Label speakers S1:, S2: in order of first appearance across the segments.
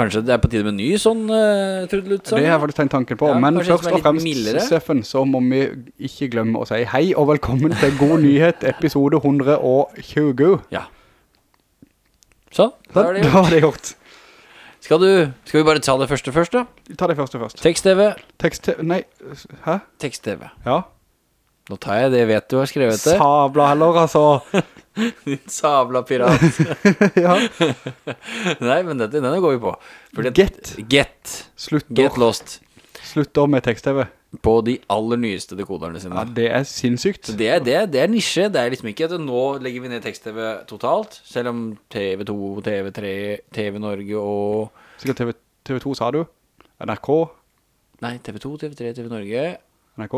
S1: Kanskje det er på tide med en ny sånn uh, trudelutt
S2: Det har jeg faktisk tenkt tanken på,
S1: Ja,
S2: men først
S1: er
S2: og fremst,
S1: mildere?
S2: Steffen, så må vi ikke glemme å si hei og velkommen til God Nyhet, episode 120.
S1: Ja. Sånn, da er det
S2: Da
S1: gjort.
S2: det gjort.
S1: Skal, du, skal vi bare ta det første først da?
S2: Ta det første først.
S1: Tekst-TV.
S2: Tekst-TV, nei, hæ?
S1: Tekst-TV.
S2: Ja.
S1: Nå tar jeg det vet du har skrevet det.
S2: Sabla heller, altså.
S1: Din sabla pirat.
S2: ja.
S1: Nei, men dette, denne går vi på. Fordi
S2: Get.
S1: Get.
S2: Slutter,
S1: Get lost.
S2: slutter med tekst-TV.
S1: På de aller nyeste dekoderne sine.
S2: Ja, det er sinnssykt.
S1: Det er, det, er, det er nisje. Det er liksom ikke at nå legger vi ned tekst-TV totalt, selv om TV2, TV3, TV Norge og
S2: Sikkert TV, TV2 sa du. NRK.
S1: Nei, TV2, TV3, TV Norge
S2: NRK.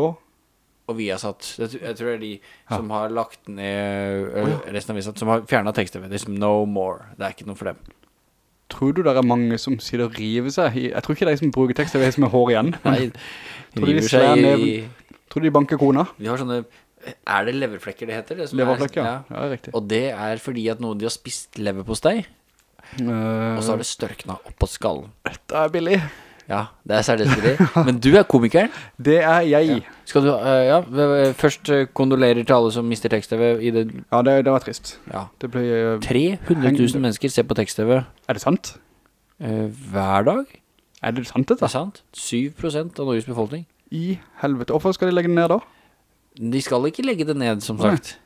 S1: Og Viasat. Jeg, tror- jeg tror det er de som har lagt ned resten av Viasat, som har fjernet tekst-TV. Det liksom no more. Det er ikke noe for dem.
S2: Tror du det er mange som sitter og river seg? i- Jeg tror ikke de som bruker tekst-TV er som er hår igjen.
S1: Nei,
S2: Tror de slår ned- Tror de banker kona?
S1: Vi har sånne Er det leverflekker det heter? Det leverflekker, er-
S2: ja. ja. Ja, det riktig.
S1: Og det er fordi at noen de har spist leverpostei,
S2: uh,
S1: og så har det størkna opp på skallen.
S2: Dette er billig.
S1: Ja, det er særlig. Men du er komikeren.
S2: Det er jeg.
S1: Skal du, eh, ja, først eh, kondolerer til alle som mister tekst-TV det,
S2: Ja, det, det var trist.
S1: ja.
S2: Det ble... eh,
S1: 300 000 mennesker ser på tekst-TV
S2: Er det sant?
S1: eh, hver dag.
S2: Er det sant
S1: Det
S2: dette?
S1: er sant. 7% av Norges befolkning.
S2: I helvete. Hvorfor skal de legge den ned da?
S1: De skal ikke legge det ned, som sagt.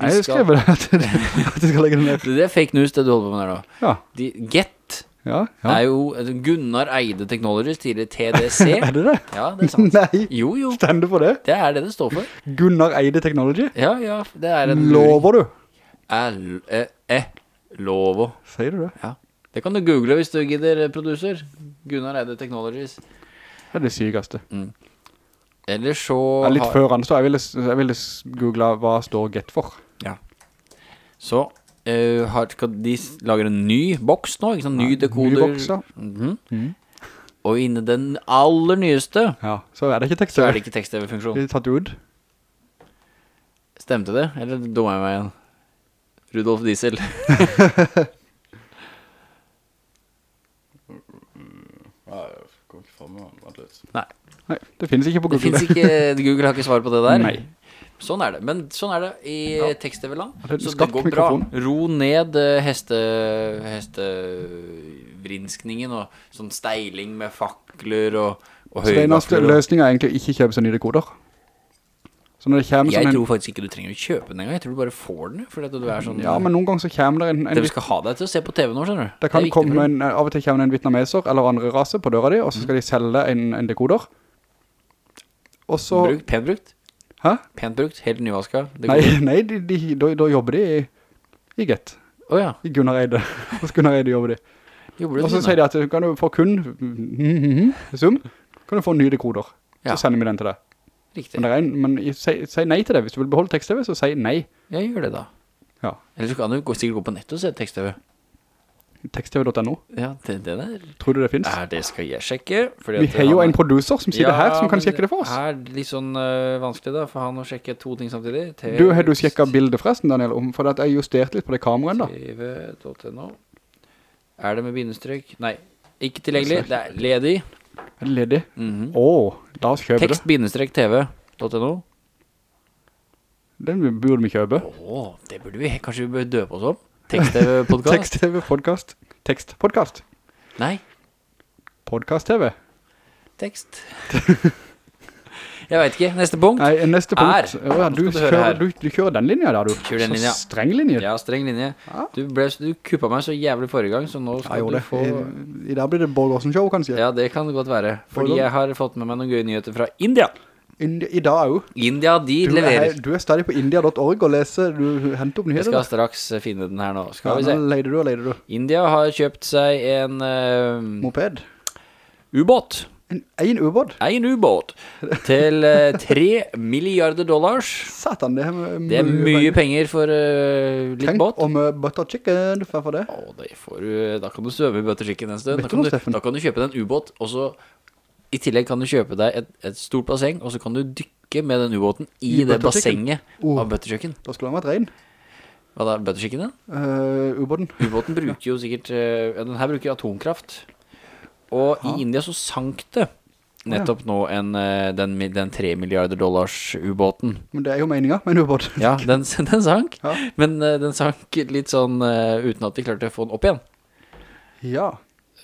S2: Nei, jeg skrev det at, de skal legge den ned.
S1: Det er fake news, det du holder på med der nå.
S2: Ja,
S1: De, Get
S2: ja, ja.
S1: er jo altså, Gunnar Eide Technologies, tidligere TDC.
S2: Er det det?
S1: Ja, det er sant.
S2: Nei,
S1: Jo, jo.
S2: stender for det.
S1: Det er det det står for.
S2: Gunnar Eide Technology.
S1: Ja, ja, det er en
S2: Lover du?
S1: L, eh, eh.
S2: Sier du det?
S1: Ja. Det kan du google hvis du gidder, produser. Gunnar Eide Technologies.
S2: Det er det sykeste.
S1: Eller så
S2: Jeg er litt
S1: har-
S2: før han står. Jeg ville, jeg ville google hva står get for.
S1: Ja. Så eh, har, skal de lager en ny boks nå, ikke sant? Ny dekoder.
S2: Ny boks, ja.
S1: mm. Og inne den aller nyeste,
S2: Ja, så er det ikke tekst.
S1: så er det ikke tekst-TV-funksjon.
S2: Det er tatt ut.
S1: Stemte det? Eller dummer jeg meg igjen? Rudolf Diesel. Nei,
S2: Nei, det finnes ikke på
S1: det
S2: Google.
S1: finnes ikke, Google har ikke svar på det der.
S2: Nei.
S1: Sånn er det, men sånn er det i tekst-TV-land.
S2: det er en
S1: Så det går bra. Ro ned eh, heste, hestevrinskningen og sånn steiling med fakler og, og
S2: Så det eneste løsningen er egentlig ikke kjøpe seg nye dekoder. Så
S1: Jeg
S2: en...
S1: tror faktisk ikke du trenger å kjøpe den engang. Jeg tror du bare får den, sånn...
S2: Ja, men noen ganger så kommer det en... en
S1: Det vi skal ha deg til å se på TV nå, skjønner du.
S2: det kan
S1: det
S2: komme en, av og til kommer en vietnameser eller andre rase på døra di, og så
S1: Mm.
S2: skal de selge en, en dekoder. Og så...
S1: Brukt, pent brukt.
S2: Hæ?
S1: Pent brukt, helt nyvaska.
S2: Nei, nei de, de, da, da jobber de i, i Get.
S1: Åja,
S2: I Gunnar Eide. Hos Gunnar Eide jobber de.
S1: jobber
S2: Og så sier de at du kan du få kun mhm, sum, kan du få nye dekoder.
S1: Ja.
S2: Så sender vi den til deg.
S1: Riktig.
S2: Men, en, men si, si nei til det. Hvis du vil beholde tekst-TV, så si nei.
S1: Jeg gjør det da.
S2: Ja.
S1: Eller så kan du sikkert gå på nett og se tekst-TV.
S2: Tekst-TV.no.
S1: Ja, det, det der.
S2: Tror du det finnes?
S1: Ja, det skal jeg sjekke.
S2: Vi har jo en
S1: er-
S2: producer som sitter
S1: Ja,
S2: her, som kan sjekke det for oss.
S1: Det er litt sånn uh, vanskelig da, for han å sjekke to ting samtidig. TV
S2: Du, har du sjekket bildet forresten, Daniel? om- For at jeg justerte litt på det kameraen da.
S1: TV.no Er det med bindestrykk? Nei, ikke tilgjengelig. Det er ledig.
S2: Er det ledig? Åh, la oss kjøpe det.
S1: Tekst-tv.no
S2: Den burde vi kjøpe.
S1: Åh, det burde vi, kanskje vi bør døpe oss om? Tekst-tv-podcast?
S2: Tekst-TV podcast. Tekst-podcast.
S1: Nei,
S2: Podcast-TV.
S1: tekst. jeg vet ikke, neste punkt.
S2: Nei, neste punkt.
S1: Er.
S2: Ja, du, kjører, du, du kjører den linja da, du.
S1: Kjører den linja.
S2: Så streng linje.
S1: Ja, streng linje.
S2: Ja.
S1: Du, ble, du kuppa meg så jævlig forrige gang, så nå skal du få...
S2: I, I dag blir det Borgårdsen-show, kanskje.
S1: Ja, det kan det godt være. Fordi jeg har fått med meg noen gøye nyheter fra India.
S2: Indi- I dag også.
S1: India, de
S2: Du er,
S1: leverer.
S2: du er stadig på india.org og leser, du henter opp
S1: Jeg
S2: nyheter.
S1: skal
S2: da.
S1: straks eh, finne den her nå.
S2: Ja,
S1: Skal vi se.
S2: nå leide du og leider du.
S1: India har kjøpt seg en uh,
S2: Moped.
S1: ubåt.
S2: En, en ubåt.
S1: En ubåt til uh, 3 milliarder dollars.
S2: Satan, det er, m-
S1: Det er mye penger for uh, litt
S2: Tenk
S1: båt.
S2: om uh, butter chicken, for det.
S1: Å, det får du, da kan du svømme butter chicken en stund. Da kan du, da kan du kjøpe en ubåt, og så i tillegg kan du kjøpe deg et, et stort basseng, og så kan du dykke med den ubåten i,
S2: I
S1: det bassenget
S2: Oh.
S1: av bøttekjøkken.
S2: Da skulle han vært rein.
S1: Hva da, bøttekjøkken da?
S2: Uh, ubåten.
S1: Ubåten bruker jo sikkert, uh, den her bruker atomkraft. Og i India så sank det nettopp nå en, eh, den, den 3 milliarder dollars ubåten.
S2: Men det er jo meningen med en ubåt.
S1: Ja, den, den sank.
S2: Ja.
S1: Men eh, den sank litt sånn eh, uten at de klarte å få den opp igjen.
S2: Ja.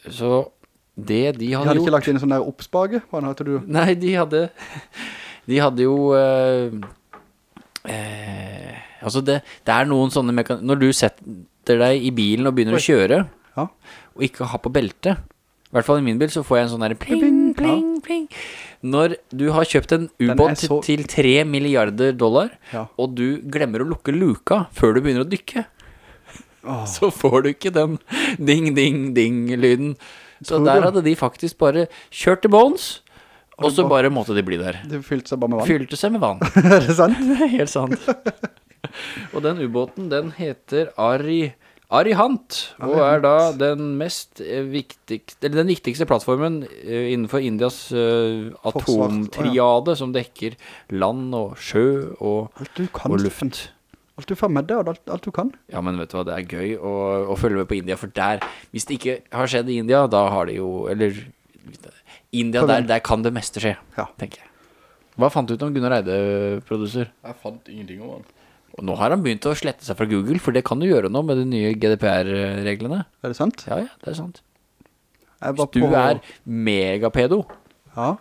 S1: Så det de
S2: De
S1: hadde
S2: hadde
S1: gjort
S2: ikke lagt inn en sånn der oppspage? Hva hadde du?
S1: Nei, de hadde De hadde jo eh, eh, Altså det, det er noen sånne mekanismer... Når du setter deg i bilen og begynner å kjøre
S2: Ja.
S1: Og ikke har på belte I hvert fall i min bil så får jeg en sånn der Pling,
S2: Pling,
S1: pling, pling Når du har kjøpt en ubåt
S2: så-
S1: til 3 milliarder dollar
S2: Ja.
S1: Og du glemmer å lukke luka Før du begynner å dykke
S2: oh.
S1: Så får du ikke den Ding, ding, ding lyden Så
S2: Tror du?
S1: der hadde de faktisk bare Kjørt til bones Og så
S2: bare-
S1: måtte de bli der
S2: De fylte seg bare med vann.
S1: Fylte seg med vann
S2: er det sant?
S1: Det er helt sant Og den ubåten den heter Ari Arihant Og er da den mest eh, viktigste Eller den viktigste plattformen eh, Innenfor Indias
S2: uh,
S1: atomtriade Som dekker land og sjø og, og luft
S2: Alt du får med deg, og alt, alt du kan.
S1: Ja, men vet du hva, det er gøy å, å følge med på India For der, hvis det ikke har skjedd i India Da har det jo, eller India, der, der kan det meste skje
S2: Ja.
S1: Tenker jeg Hva fant du ut om Gunnar Eide, produser?
S3: Jeg fant ingenting om han.
S1: Og nå har han begynt å slette seg fra Google, for det kan du gjøre nå med de nye GDPR-reglene.
S2: Er det sant?
S1: Ja, ja, det er sant.
S2: Jeg
S1: Hvis du
S2: på-
S1: er megapedo,
S2: Ja.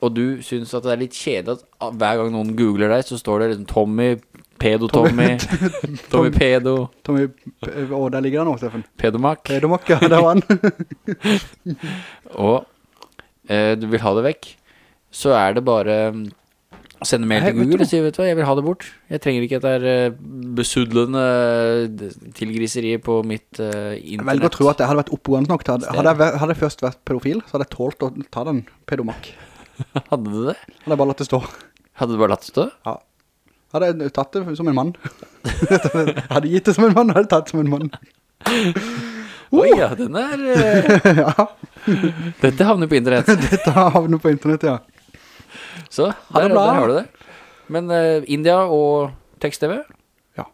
S1: og du synes at det er litt kjedelig at hver gang noen googler deg, så står det liksom Tommy, pedo-Tommy, Tommy pedo,
S2: Tommy, å, der ligger han nå, Steffen.
S1: pedomak,
S2: Pedomak, ja, der var han.
S1: og eh, du vil ha det vekk, så er det bare Send å sende mail til Google og si, vet du hva, jeg vil ha det bort. Jeg trenger ikke dette der besuddlende besudlende eh, tilgriseriet på mitt eh, internett.
S2: velger å tro at jeg hadde vært oppgående nok Hadde, hadde jeg, hadde jeg først vært pedofil, så hadde jeg tålt å ta den pedomak.
S1: Hadde du det?
S2: Hadde jeg bare latt det stå.
S1: Hadde du bare latt det stå?
S2: Ja. Hadde jeg tatt det som en mann. hadde gitt det som en mann, hadde jeg tatt det som en mann.
S1: Oi, ja, den er eh,
S2: ja,
S1: Dette havner på internett.
S2: dette havner på internett, ja.
S1: Så der, der har du det. Men uh, India og tekst-TV
S2: Ja.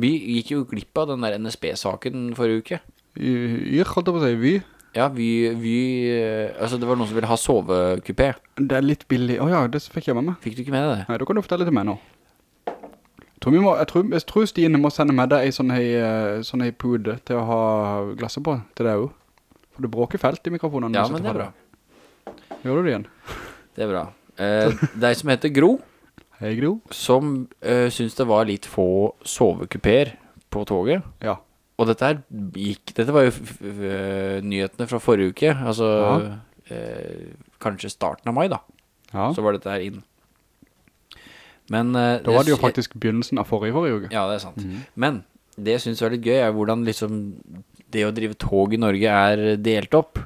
S1: Vi gikk jo glipp av den der NSB-saken forrige uke.
S2: Jeg holdt jeg på å si, vi.
S1: Ja, vi, vi eh, Altså, det var noen som ville ha sovekupé.
S2: Det er litt billig. Åja, det fikk jeg med meg.
S1: Fikk du ikke med deg det?
S2: Nei, da kan du fortelle til meg nå. Tror, må, jeg tror, jeg tror Stine må sende med deg en sånn hei, eh, sånn hei pude til å ha glasset på til deg også. For det bråker felt i mikrofonen.
S1: Ja, men det er bra.
S2: Gjør du det igjen?
S1: Det er bra. Eh, er som heter Gro,
S2: Hei, Gro.
S1: som eh, synes det var litt få sovekuper på toget.
S2: Ja.
S1: Og dette her gikk Dette var jo nyhetene fra forrige uke. Altså eh, kanskje starten av mai, da.
S2: Ja.
S1: Så var dette her inn. Men uh,
S2: Da var det jo faktisk begynnelsen av forrige forrige uke.
S1: Ja, det er sant.
S2: Mhm.
S1: Men det jeg synes var litt gøy, er hvordan liksom det å drive tog i Norge er delt opp.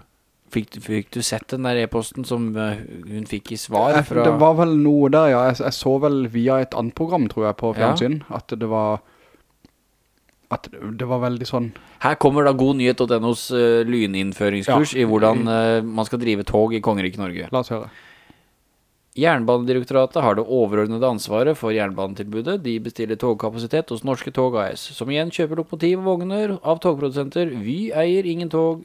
S1: Fikk, du- fikk du sett den der e-posten som eh, hun fikk i svar
S2: Eh,
S1: fra
S2: Det var vel noe der, ja. Jeg, jeg så vel via et annet program, tror jeg, på
S1: Ja.
S2: fjernsyn, at det var at det var veldig sånn
S1: Her kommer da godnyhet.nos uh, lyninnføringskurs
S2: Ja.
S1: i hvordan uh, man skal drive tog i Kongerik Norge.
S2: La oss høre.
S1: Jernbanedirektoratet har det overordnede ansvaret for jernbanetilbudet. De bestiller togkapasitet hos Norske Tog AS, som igjen kjøper lokomotiv og vogner av togprodusenter. Vy eier ingen tog,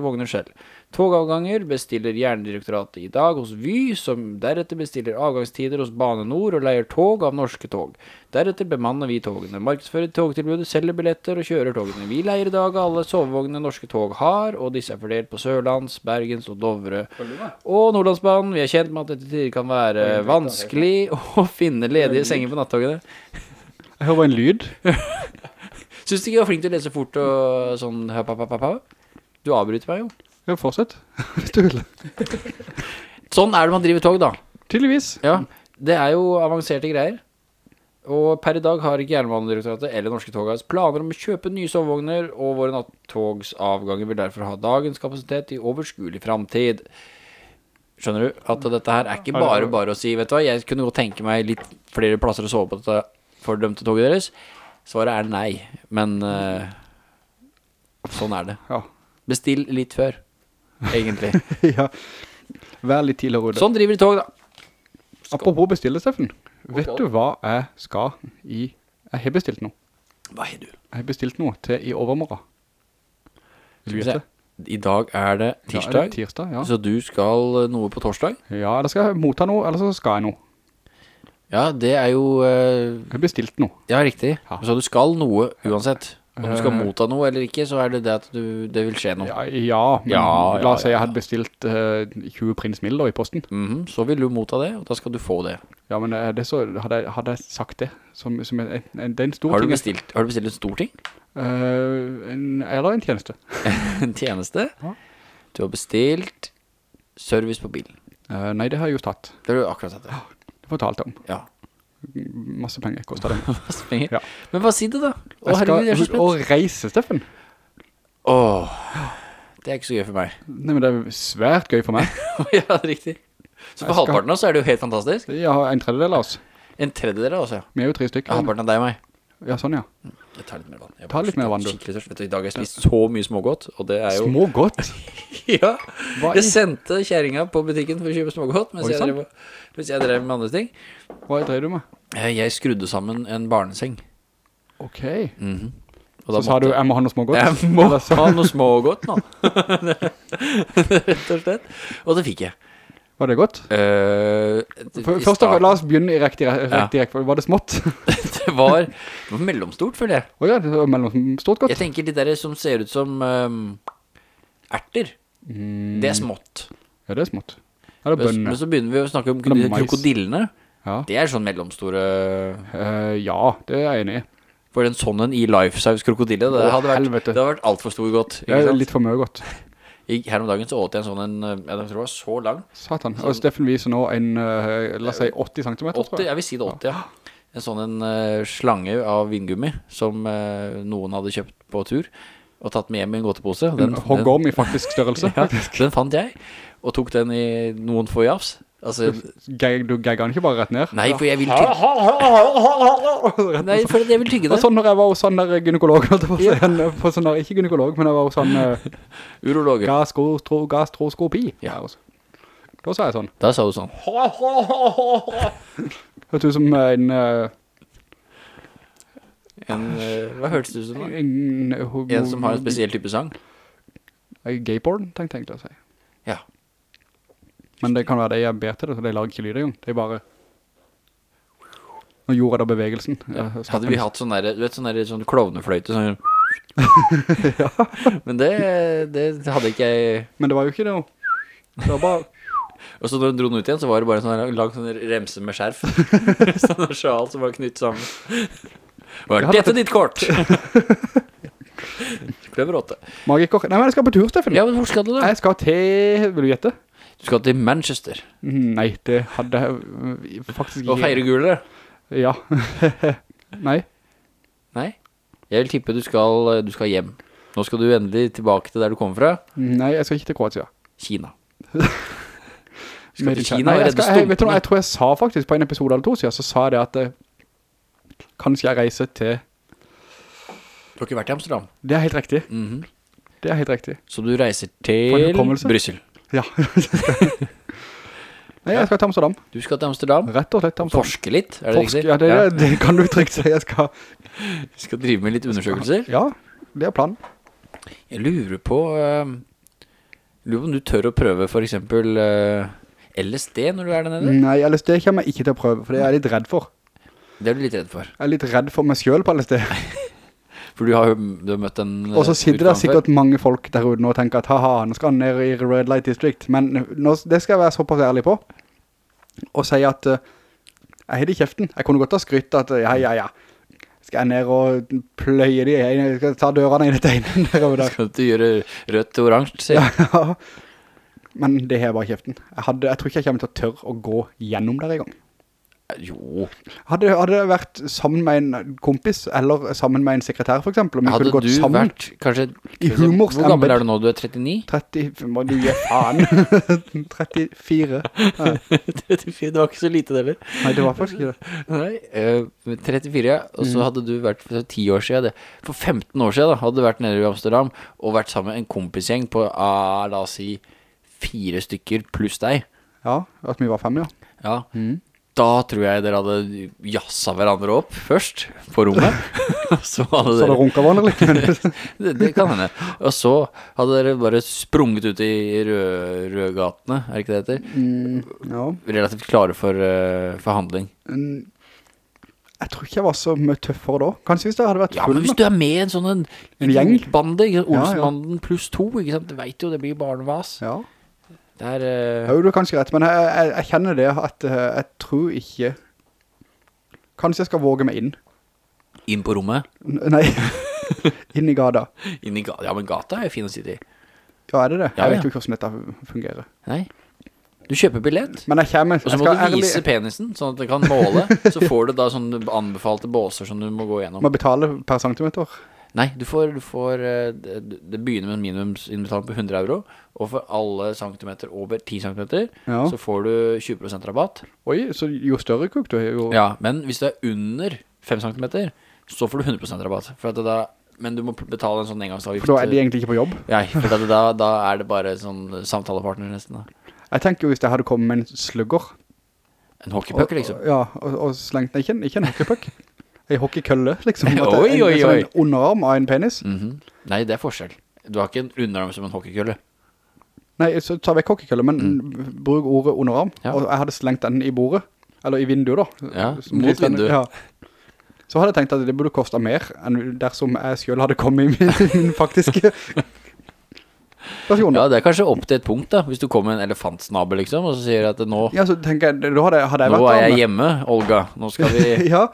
S1: vogner selv. Togavganger bestiller Jerndirektoratet i dag hos Vy, som deretter bestiller avgangstider hos Bane Nor og leier tog av Norske Tog. Deretter bemanner vi togene, markedsfører togtilbudet, selger billetter og kjører togene. Vi leier i dag alle sovevognene Norske Tog har, og disse er fordelt på Sørlands, Bergens og Dovre og Nordlandsbanen. Vi er kjent med at det til tider kan være vanskelig å finne ledige senger på nattogene.
S2: Jeg hører en lyd.
S1: Syns du ikke jeg var flink til å lese fort og sånn høp, høp, høp, høp? Du avbryter meg jo.
S2: Ja, fortsett. Hvis du vil.
S1: Sånn er det man driver tog, da.
S2: Tydeligvis.
S1: Ja, det er jo avanserte greier. Og per i dag har ikke Jernbanedirektoratet eller Norske Tog planer om å kjøpe nye sovevogner, og våre nattogsavganger vil derfor ha dagens kapasitet i overskuelig framtid. Skjønner du? At dette her er ikke bare bare å si, vet du hva, jeg kunne godt tenke meg litt flere plasser å sove på dette fordømte toget deres. Svaret er nei, men uh, sånn er det.
S2: Ja.
S1: Bestill litt før, egentlig.
S2: ja. Vær litt tidligere ute.
S1: Sånn driver de tog, da.
S2: Apropos bestille, Steffen. Vet du hva jeg skal i... Jeg har bestilt noe.
S1: Hva har du?
S2: Jeg har bestilt noe til i overmorgen. Vil du gjette?
S1: I dag er det
S2: Ja, er det
S1: tirsdag,
S2: tirsdag, ja.
S1: så du skal noe på torsdag.
S2: Ja, eller skal jeg motta noe, eller så skal jeg noe.
S1: Ja, det er jo Uh...
S2: Jeg har bestilt noe.
S1: Ja, riktig.
S2: Ja.
S1: Så du skal noe uansett. Om du skal
S2: Eh.
S1: motta noe eller ikke, så er det det at du, det vil skje noe.
S2: Ja, ja, men
S1: Ja,
S2: la oss si
S1: at
S2: jeg hadde bestilt uh, 20 prins Miller i posten.
S1: Mhm, så vil du motta det, og da skal du få det.
S2: Ja, men eh, det så, hadde, jeg, hadde jeg sagt det, som, som en, en, det er en stor
S1: Har du
S2: ting.
S1: bestilt, har du bestilt en stor ting?
S2: Uh, en, eller en tjeneste.
S1: En tjeneste?
S2: Ja.
S1: Du har bestilt service på bilen.
S2: Uh, nei, det har jeg jo tatt.
S1: Det har du akkurat tatt det.
S2: Det fortalte jeg om.
S1: Ja.
S2: Masse penger koster det.
S1: Masse penger.
S2: Ja.
S1: Men hva sier du da? Å
S2: Jeg
S1: herregud, jeg
S2: skal og reise, Steffen.
S1: Åh, det er ikke så gøy for meg.
S2: Nei, men det er svært gøy for meg.
S1: ja, det er riktig. Så på
S2: skal-
S1: halvparten av oss er det jo helt fantastisk.
S2: Ja, en tredjedel av oss.
S1: En tredjedel av oss, ja.
S2: Vi er jo tre stykker.
S1: Halvparten av deg og meg.
S2: Ja, sånn ja.
S1: Jeg tar litt mer vann. Jeg
S2: Ta litt mer vann, du.
S1: Vet du, i dag har jeg spist så mye smågodt, og det er jo...
S2: Smågodt?
S1: Ja, jeg sendte kjæringa på butikken for å kjøpe smågodt, mens, jeg drev, mens jeg drev med andre ting.
S2: Hva drev du med?
S1: Eh, Jeg skrudde sammen en barneseng.
S2: Ok.
S1: Mhm. Og
S2: Så sa du, jeg må ha noe smågodt?
S1: Jeg må ha noe smågodt nå. Rett og slett. Og det fikk jeg.
S2: Var det godt?
S1: Uh,
S2: Først, da,
S1: starten-
S2: la oss begynne i riktig, rekkefølge. Var det smått?
S1: det, var, det var mellomstort, føler jeg.
S2: Åja, det var mellomstort godt.
S1: Jeg tenker de der som ser ut som um, erter.
S2: Mm,
S1: Det er smått.
S2: Ja, det er smått. Ja, det er
S1: Men så begynner vi å snakke om krokodillene.
S2: Ja.
S1: Det er sånn mellomstore
S2: Uh, ja, det er jeg enig i.
S1: For en sånn en i Life Size krokodille, det
S2: oh,
S1: hadde vært, det hadde vært alt for stor godt.
S2: Litt for mye godt.
S1: I, her om dagen så åt jeg en sånn en, eh, jeg tror det var så lang.
S2: Satan. Og Steffen viser nå en, eh, la oss si 80 cm,
S1: 80,
S2: tror jeg.
S1: jeg vil si det 80, ja. En sånn en eh, slange av vingummi som noen hadde kjøpt på tur og tatt med hjem i en gåtepose.
S2: En hoggorm i faktisk størrelse.
S1: ja, den fant jeg, og tok den i noen få jafs. Altså,
S2: du gagger han ikke bare rett ned.
S1: nei, for jeg vil tygge Nei, for jeg vil tygge
S2: Det var sånn når jeg var hos sånn der gynekolog, på sånn der, ikke gynekolog, men jeg var hos sånn uh,
S1: Urologer.
S2: gastro, gastroskopi.
S1: Ja.
S2: Der. Da sa jeg sånn.
S1: Da sa du sånn.
S2: Hørte du som en, uh,
S1: En, uh, hva hørtes du som? da?
S2: en,
S1: En som har en spesiell type sang?
S2: Eh, Gayporn, tenkte jeg egentlig å si.
S1: Ja.
S2: Men det kan være det jeg ber til det, så de lager ikke lyd engang. Det er bare... Nå gjorde jeg da bevegelsen.
S1: Ja. Hadde vi hatt sånn der, du vet, sånn der, sånn klovnefløyte, sånn Men det, det hadde ikke jeg
S2: Men det var jo ikke det. jo. Det var bare...
S1: Og så når hun dro den ut igjen, så var det bare sånn lag sånn remse med skjerf Sånn sjal som var knytt sammen Var dette ditt kort? Kløver åtte
S2: Magiker. Nei, men jeg skal på tur, Steffen.
S1: Ja, men hvor skal du da?
S2: Jeg skal til... Vil du gjette?
S1: Du skal til Manchester
S2: Nei, det hadde jeg øh, faktisk ikke...
S1: Og feire gulere?
S2: Ja. Nei.
S1: Nei Jeg vil tippe du skal, du skal hjem Nå skal du endelig tilbake til der du kommer fra
S2: Nei, jeg skal ikke til Kroatia.
S1: Kina Skal til Kina
S2: Nei, jeg, skal, jeg, vet du, jeg tror jeg sa faktisk på en episode eller to siden, så sa det at eh, kanskje jeg reiser til...
S1: Du har ikke vært i Amsterdam
S2: Det er helt riktig.
S1: Mhm.
S2: Det er helt riktig.
S1: Så du reiser til
S2: hukommelse. Ja. Nei, jeg skal til Amsterdam.
S1: Du skal til Amsterdam
S2: Rett og slett til Amsterdam.
S1: Forske litt, er det
S2: Forsk,
S1: riktig?
S2: ja, det, ja. det kan du trygt si. Jeg skal...
S1: Du skal drive med litt undersøkelser
S2: Ja, det er planen.
S1: Jeg lurer på uh, Lurer på om du tør å prøve for eksempel uh, LSD når du er der nede
S2: Nei, LSD kommer jeg ikke til å prøve, for det er jeg litt redd for.
S1: Det er du litt redd for
S2: Jeg er litt redd for meg selv på LSD.
S1: For du har, du har møtt en
S2: Og så
S1: eh,
S2: sitter det sikkert mange folk der ute nå og tenker at haha, nå skal han ned i Red Light District. Men nå, det skal jeg være såpass ærlig på. Og si at uh, jeg har det kjeften. Jeg kunne godt ha skrytt at eh, ja, ja, ja. Skal jeg ned og pløye de, jeg skal ta dørene i tegnen derover der.
S1: Skal du gjøre rødt og oransje sier jeg.
S2: ja. Men det har jeg bare kjeften. Jeg, hadde, jeg tror ikke jeg kommer til å tørre å gå gjennom der i gang.
S1: Jo
S2: Hadde, hadde jeg vært sammen med en kompis, eller sammen med en sekretær for eksempel, om vi
S1: Hadde
S2: kunne gått
S1: du
S2: sammen
S1: vært kanskje
S2: i humors
S1: Hvor gammel er du nå? Du er 39?
S2: 30, må du gi faen 34 Nei,
S1: 34, det var ikke så lite det eller?
S2: nei, det var faktisk ikke det
S1: Nei, uh, 34 ja Og
S2: Mm.
S1: så hadde du vært for 10 år siden det. For 15 år siden da Hadde du vært nede i Amsterdam Og vært sammen med en kompisgjeng På, ah, la oss si Fire stykker pluss deg
S2: Ja, at vi var fem, ja
S1: Ja
S2: Mm.
S1: Da tror jeg dere hadde Jassa hverandre opp Først På rommet så hadde
S2: Så hadde
S1: dere
S2: runket hverandre
S1: det, det kan hende. Og så hadde dere bare sprunget ut i rød, rødgatene, er det ikke det det heter?
S2: Mm, ja.
S1: Relativt klare for, uh, forhandling.
S2: Mm, Jeg tror ikke jeg var så mye tøffere da. Kanskje hvis det hadde vært
S1: Ja,
S2: full
S1: men hvis du er med i en sånn en,
S2: En gjeng?
S1: Bande, Olsenbanden?
S2: Ja, ja.
S1: Pluss to, ikke sant? Du vet jo, det blir barnevas.
S2: Ja.
S1: Det er... Uh...
S2: Jo, du har kanskje rett, men jeg, jeg, jeg kjenner det at uh, jeg tror ikke Kanskje jeg skal våge meg inn
S1: inn på rommet,
S2: N- Nei Inn i gata
S1: inn i gata. Ja, men gata er jo fin å sitte i.
S2: Ja, er det det?
S1: Ja,
S2: jeg
S1: ja.
S2: vet jo ikke hvordan dette fungerer
S1: Nei. Du kjøper billett,
S2: Men jeg kommer
S1: og så må
S2: du
S1: du
S2: ærlig-
S1: vise penisen, sånn at det kan måle. Så får du da sånne anbefalte båser som du må gå gjennom.
S2: Må betale per centimeter
S1: Nei, du får, du får eh, det, det begynner med en minimumsinnbetaling på 100 euro, og for alle centimeter over 10 centimeter,
S2: Ja.
S1: så får du 20% rabatt.
S2: Oi, så jo større kuk du har, jo
S1: Ja, men hvis det er under 5 centimeter, så får du 100% rabatt. For at det da, men du må betale en sånn engangsavgift.
S2: For da er de egentlig ikke på jobb
S1: Nei, for da, da, da er det bare sånn samtalepartner nesten da.
S2: Jeg tenker jo hvis jeg hadde kommet med en slugger
S1: En hockeypuck liksom.
S2: Ja, og, og slengt ikke, ikke en hockeypuck En hockeykølle liksom at
S1: Oi,
S2: en,
S1: oi,
S2: en, sånn
S1: oi.
S2: en underarm av en penis
S1: Mhm. Nei, det er forskjell. Du har ikke en underarm som en hockeykølle.
S2: Nei, så ta vekk hockeykølle Men bruk ordet underarm
S1: Mm. Ja.
S2: Og jeg hadde slengt den i bordet Eller i vinduet da
S1: Ja, mot vinduet.
S2: ja. Så hadde jeg tenkt at det burde koste mer Enn dersom jeg selv hadde kommet i min, faktiske
S1: Ja, det er kanskje opp til et punkt da, hvis du kommer med en elefantsnabel liksom, og så sier at nå,
S2: Ja, så tenker jeg hadde, jeg- hadde jeg
S1: nå er jeg hjemme, Olga. Nå skal vi...
S2: Ja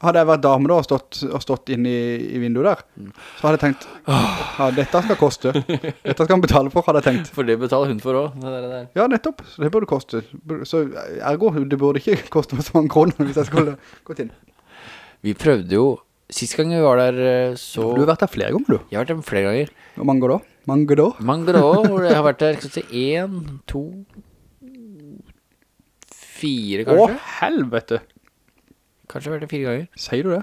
S2: Hadde jeg vært dame da og stått, og stått inn i, i vinduet der. Så hadde jeg tenkt Ja, dette skal koste Dette skal han betale for, hadde jeg tenkt
S1: For det betaler hun for også, det det.
S2: Ja, nettopp, så det burde koste Så ergo, det burde ikke koste meg så mange kroner Hvis jeg skulle gått inn
S1: Vi prøvde jo, sist gang vi var der, eh, så...
S2: Du har vært der flere ganger du
S1: Jeg har vært der flere ganger.
S2: Hvor mange da? Mange da?
S1: Mange da, hvor jeg har vært der, skal vi se, en, to, fire
S2: Å,
S1: kanskje?
S2: helvete
S1: Kanskje vært det fire ganger.
S2: Sier du det?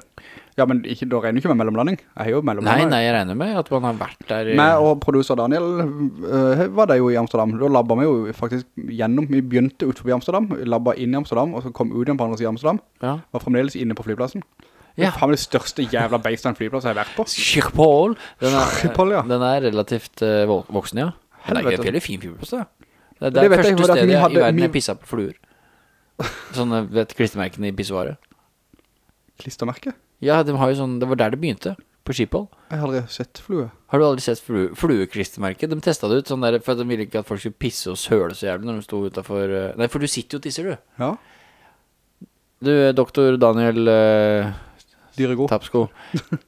S2: Ja, men ikke, da regner du ikke med mellomlanding Jeg har jo mellomlanding
S1: nei, nei, jeg regner med at man har vært der...
S2: Med og producer Daniel øh, var der jo i Amsterdam Da labba vi jo faktisk gjennom Vi begynte ut forbi Amsterdam Labba inn i Amsterdam Og så kom ut igjen på andre siden av Amsterdam
S1: Ja.
S2: Var fremdeles inne på flyplassen Det er det største jævla baseline flyplass jeg har vært på
S1: Skirpål. Den er,
S2: Schiphol, ja.
S1: Den er relativt eh, voksen, ja. Det er en veldig fin flyplass, da. Det er
S2: Det
S1: det
S2: jeg,
S1: første stedet
S2: hadde-
S1: i verden jeg pisset på fluer. Sånne, vet, klistremerkene i pissoaret.
S2: Klistermerke
S1: Ja, de har jo sånn, det var der det begynte, på Skiphold.
S2: Jeg har aldri sett flue
S1: Har du aldri sett flue, flueklistermerke? De testet det ut sånn der, for de ville ikke at folk skulle pisse og søle så jævlig når de stod utenfor... eh, Nei, for du sitter jo og tisser, du.
S2: Ja,
S1: Du, doktor Daniel uh,
S2: dyregod
S1: Tapsko.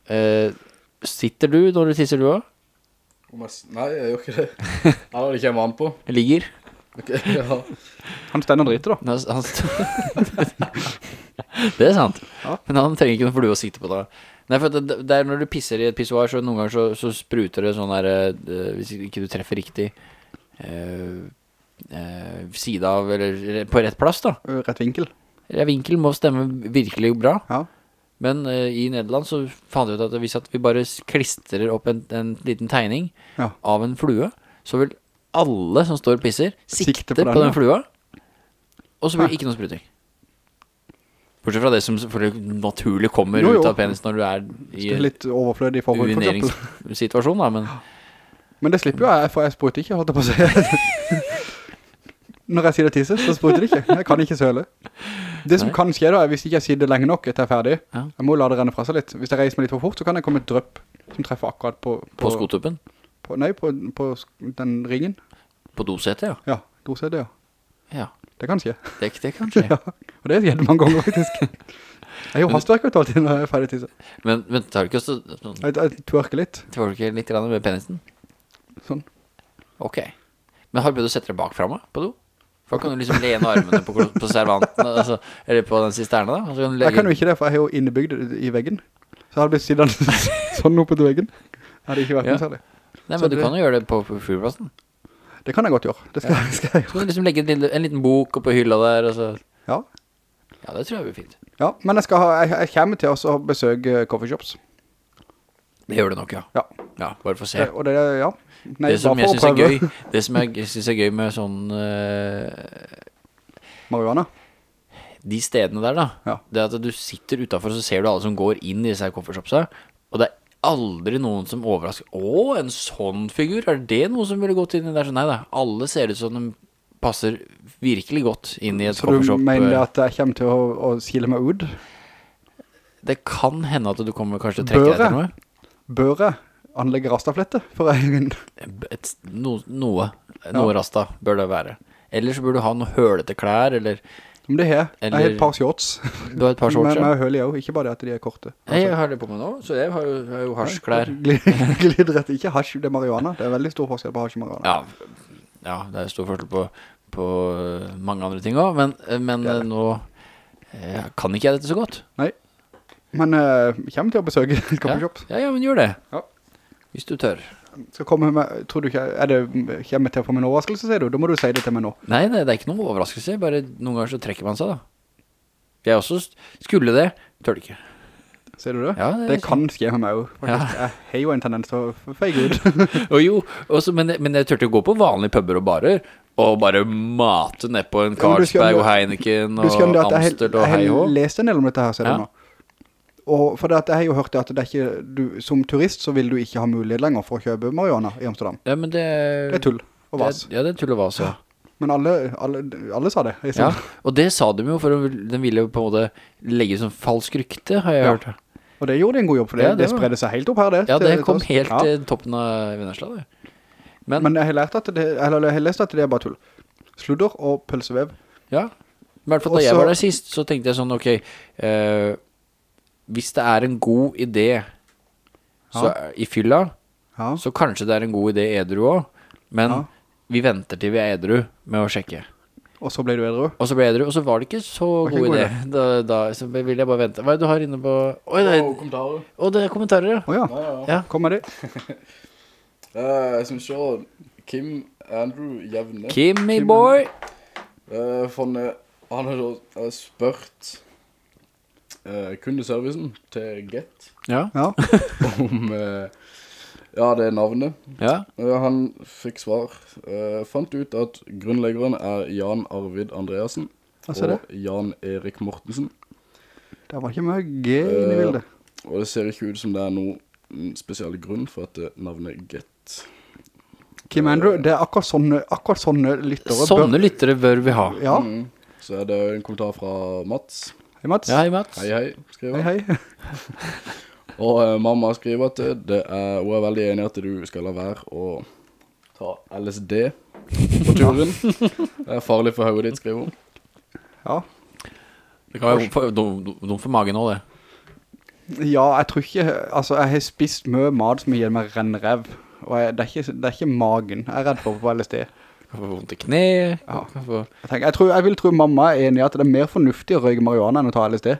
S1: uh, sitter du når du tisser du også?
S3: Nei, jeg gjør ikke det. Han har ikke kommer an på.
S1: Jeg Ligger?
S3: Okay, ja.
S2: Han stender driter da
S1: Han, han det er sant.
S2: Ja.
S1: Men han trenger ikke noe flue å sitte på da. Nei, for det, det er når du pisser i et pissoar, så noen ganger så, så spruter det sånn der, eh, hvis ikke du treffer riktig eh, eh, side av, eller, på rett plass da.
S2: Rett vinkel
S1: Ja, vinkel må stemme virkelig bra.
S2: Ja
S1: Men i Nederland så fant vi ut at hvis at vi bare klistrer opp en, en liten tegning
S2: Ja.
S1: av en flue, så vil alle som står og pisser sikte,
S2: Sikte
S1: på,
S2: på den,
S1: den, flua, og så blir det ikke noe spruting. Bortsett fra det som naturlig kommer
S2: Jo, jo.
S1: ut av penis når du er i
S2: litt overflødig forhold
S1: urineringssituasjon, da, men
S2: Men det slipper jo jeg, for jeg spruter ikke, holdt jeg på å si. Når jeg sier det tisse, så spruter det ikke. Jeg kan ikke søle. Det som
S1: Nei.
S2: kan skje da, er hvis ikke jeg sitter lenge nok etter jeg er ferdig,
S1: Ja.
S2: jeg må la det renne fra seg litt. Hvis jeg reiser meg litt for fort, så kan jeg komme et drøpp som treffer akkurat på...
S1: på skotuppen,
S2: På, nei, på, på den ringen.
S1: på dosetet, ja.
S2: Ja, dosedet, ja.
S1: Ja,
S2: Det kan skje.
S1: det, det kan skje.
S2: Ja, og det skjedde mange ganger faktisk. Jeg jo hastverk vet alltid når jeg er ferdig tisse.
S1: Men, men tar du ikke også sånn,
S2: Jeg, jeg twerker litt.
S1: Twerker litt grann med penisen?
S2: Sånn.
S1: Ok. Men har du prøvd å sette deg bakfra med på do? For da kan du liksom lene armene på, på servanten, altså, eller på den sisterna da. kan
S2: Jeg kan jo ikke det, for jeg er jo innebygd i veggen. Så har du blitt siden sånn oppe til veggen. Hadde ikke vært
S1: Ja.
S2: noe særlig.
S1: nei,
S2: så
S1: men du
S2: det-
S1: kan jo gjøre det på, på flyplassen.
S2: Det kan jeg godt gjøre. Det skal, skal jeg gjøre.
S1: Så kan du liksom legge en, en liten bok opp på hylla der, og så...
S2: Ja.
S1: Ja, det tror jeg blir fint.
S2: Ja, men jeg, skal ha, jeg, jeg kommer til å besøke coffeeshops.
S1: Det gjør du nok, ja.
S2: Ja.
S1: Ja, bare for å se.
S2: Og det, ja. Nei,
S1: det som jeg synes er gøy, det som jeg synes er gøy med sånn... Uh,
S2: Marihuana.
S1: de stedene der, da.
S2: Ja.
S1: Det at du sitter utenfor, så ser du alle som går inn i disse coffeeshopsa. Og det er aldri noen som overrasker. Å, en sånn figur, er det noe som ville gått inn i der? Nei da, alle ser ut som de passer virkelig godt inn i et
S2: Så du mener
S1: eh,
S2: at jeg kommer til å, å skille meg ut?
S1: Det kan hende at du kommer kanskje til å trekke deg til noe.
S2: Bør jeg anlegge rastaflette for egen...
S1: Et, no, noe. Noe rasta bør det være. Ellers så burde du ha noe hølete klær, eller
S2: Men det her, Eller... Jeg har et par shorts.
S1: du har et par shorts. Ja.
S2: Men jeg i også, ikke bare det at de er korte.
S1: Altså. Jeg har det på meg nå, så jeg har jo, har jo hasjklær.
S2: Glid- Glider rett, ikke hasj, det er marihuana. Det er veldig stor forskjell på hasj og marihuana.
S1: Ja, ja, det er stor forskjell på, på øh, mange andre ting også, men, øh, men
S2: Det er
S1: øh, nå kan ikke jeg dette så godt.
S2: Men uh, kommer til å besøke
S1: Ja,
S2: coffeeshop.
S1: ja, ja, men gjør det.
S2: Ja.
S1: Hvis du tør.
S2: Skal komme med, tror du ikke, er det, jeg til å få med en overraskelse, sier du? Da må du si det til meg nå.
S1: Nei, nei, det er ikke noen overraskelse, bare noen ganger så trekker man seg da. Jeg også skulle det, tør det ikke.
S2: Ser du det?
S1: Ja, det,
S2: Det kan skje med meg jo. faktisk. Jeg har jo en tendens til å feige ut.
S1: Og jo, også, men, men jeg tørte å gå på vanlige puber og barer, og bare mate ned på en
S2: Ja,
S1: Carlsberg og Heineken og
S2: at jeg, har- jeg har lest en del om dette her, ser
S1: Ja.
S2: du nå. Og for det at jeg har jo hørt det at det ikke, du, som turist så vil du ikke ha mulighet lenger for å kjøpe marihuana i Amsterdam.
S1: Ja, men det,
S2: Det er tull og vas.
S1: Det, ja, det er tull og vas, ja.
S2: Men alle, alle, alle sa det.
S1: Ja, og det sa de jo, for de ville på en måte legge sånn falsk rykte, har jeg
S2: Ja.
S1: hørt.
S2: Og det gjorde de en god jobb, for det,
S1: Ja, det
S2: det, spredde seg helt opp her, det.
S1: Ja, det
S2: til-
S1: kom
S2: til
S1: helt til toppen av Vennesla, det. Men,
S2: Men jeg har det, eller jeg har lest at det er bare tull. Sludder og pølsevev.
S1: ja, i hvert fall da jeg var der sist, så tenkte jeg sånn, ok, eh, hvis det er en god idé så, i fylla,
S2: Ja.
S1: så kanskje det er en god idé edru også, men
S2: Ja.
S1: vi venter til vi er edru med å sjekke.
S2: Og så ble du edru.
S1: Og så ble jeg edru, og så var det ikke så
S2: det ikke
S1: god idé. Da, da så ville jeg bare vente. Hva er det du har inne på? Oi, det er,
S3: Og kommentarer.
S1: å, det er kommentarer, ja.
S2: Å ja.
S3: Ja, ja.
S2: Kom med det.
S3: uh, jeg synes jo Kim Andrew Jevne.
S1: Kimmy boy.
S3: Uh, for eh, han har eh, spurt eh, kundeservicen til Get
S1: Ja,
S2: Ja.
S3: om uh, ja, det navnet.
S1: ja.
S3: Uh, han fikk svar. Fant ut at grunnleggeren er Jan Arvid
S2: Andreasen
S3: og Jan Erik Mortensen.
S2: Det var ikke mye G inne i bildet.
S3: Og det ser ikke ut som det er noen spesiell grunn for at det navnet Get.
S2: Kim Andrew, det er akkurat sånne, akkurat sånne lyttere.
S1: Sånne lyttere bør vi ha.
S2: Ja,
S3: Mm. Så er det en kommentar fra Mats.
S2: Hei Mats.
S1: Ja, hei Mats.
S3: Hei, hei, skriver
S2: Hei, hei.
S3: Og uh, mamma skriver at det, det er, hun er veldig enig at du skal la være å ta LSD på turen. Det er farlig for hodet ditt, skriver hun.
S2: Ja.
S1: Det kan være for- dum dum for magen også, det.
S2: Ja, jeg tror ikke, altså jeg har spist mye mat som gir meg rennrev, og jeg, det, er ikke, det er ikke magen jeg er redd for på LSD.
S1: Kan få vondt i kne.
S2: Ja.
S1: Få...
S2: Jeg, tenker, jeg, tror, jeg vil tro mamma er enig i at det er mer fornuftig å røyke marihuana enn å ta LSD.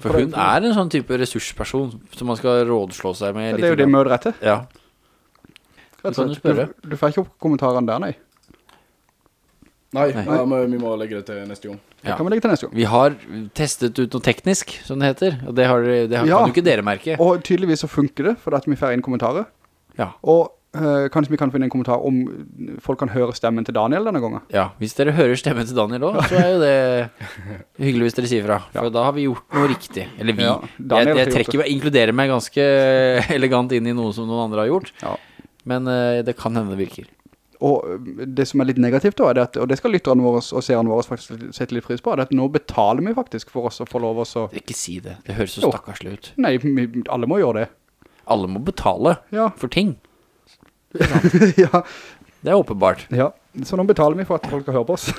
S1: For hun er en sånn type ressursperson som man skal rådslå seg med.
S2: Det er jo det mødre etter.
S1: Ja.
S2: Rett
S1: kan du
S2: Du, du får ikke opp kommentarene der, nei.
S3: Nei,
S1: Nei.
S3: Ja, men vi må legge det til neste gang.
S1: Ja.
S2: kan vi legge til neste gang.
S1: Vi har testet ut noe teknisk, som det heter. Og det, har, det har,
S2: Ja.
S1: kan jo ikke dere merke.
S2: Og tydeligvis så funker det, for at vi får inn kommentarer.
S1: Ja.
S2: Og eh, kanskje vi kan finne en kommentar om folk kan høre stemmen til Daniel denne gangen.
S1: Ja, hvis dere hører stemmen til Daniel også, så er jo det hyggelig hvis dere sier fra. For da har vi gjort noe riktig. Eller vi.
S2: Ja,
S1: jeg, jeg trekker meg, inkluderer meg ganske elegant inn i noe som noen andre har gjort.
S2: Ja.
S1: Men uh, det kan hende det virker.
S2: Og eh, det som er litt negativt da, det at, og det skal lytterne våre og seerne våre faktisk sette litt pris på, er at nå betaler vi faktisk for oss å få lov oss å...
S1: Ikke si det. Det høres så stakkarslig ut.
S2: Nei, vi, alle må gjøre det.
S1: Alle må betale
S2: Ja,
S1: for ting.
S2: ja,
S1: Det er åpenbart.
S2: ja. Så nå betaler vi for at folk kan høre på oss.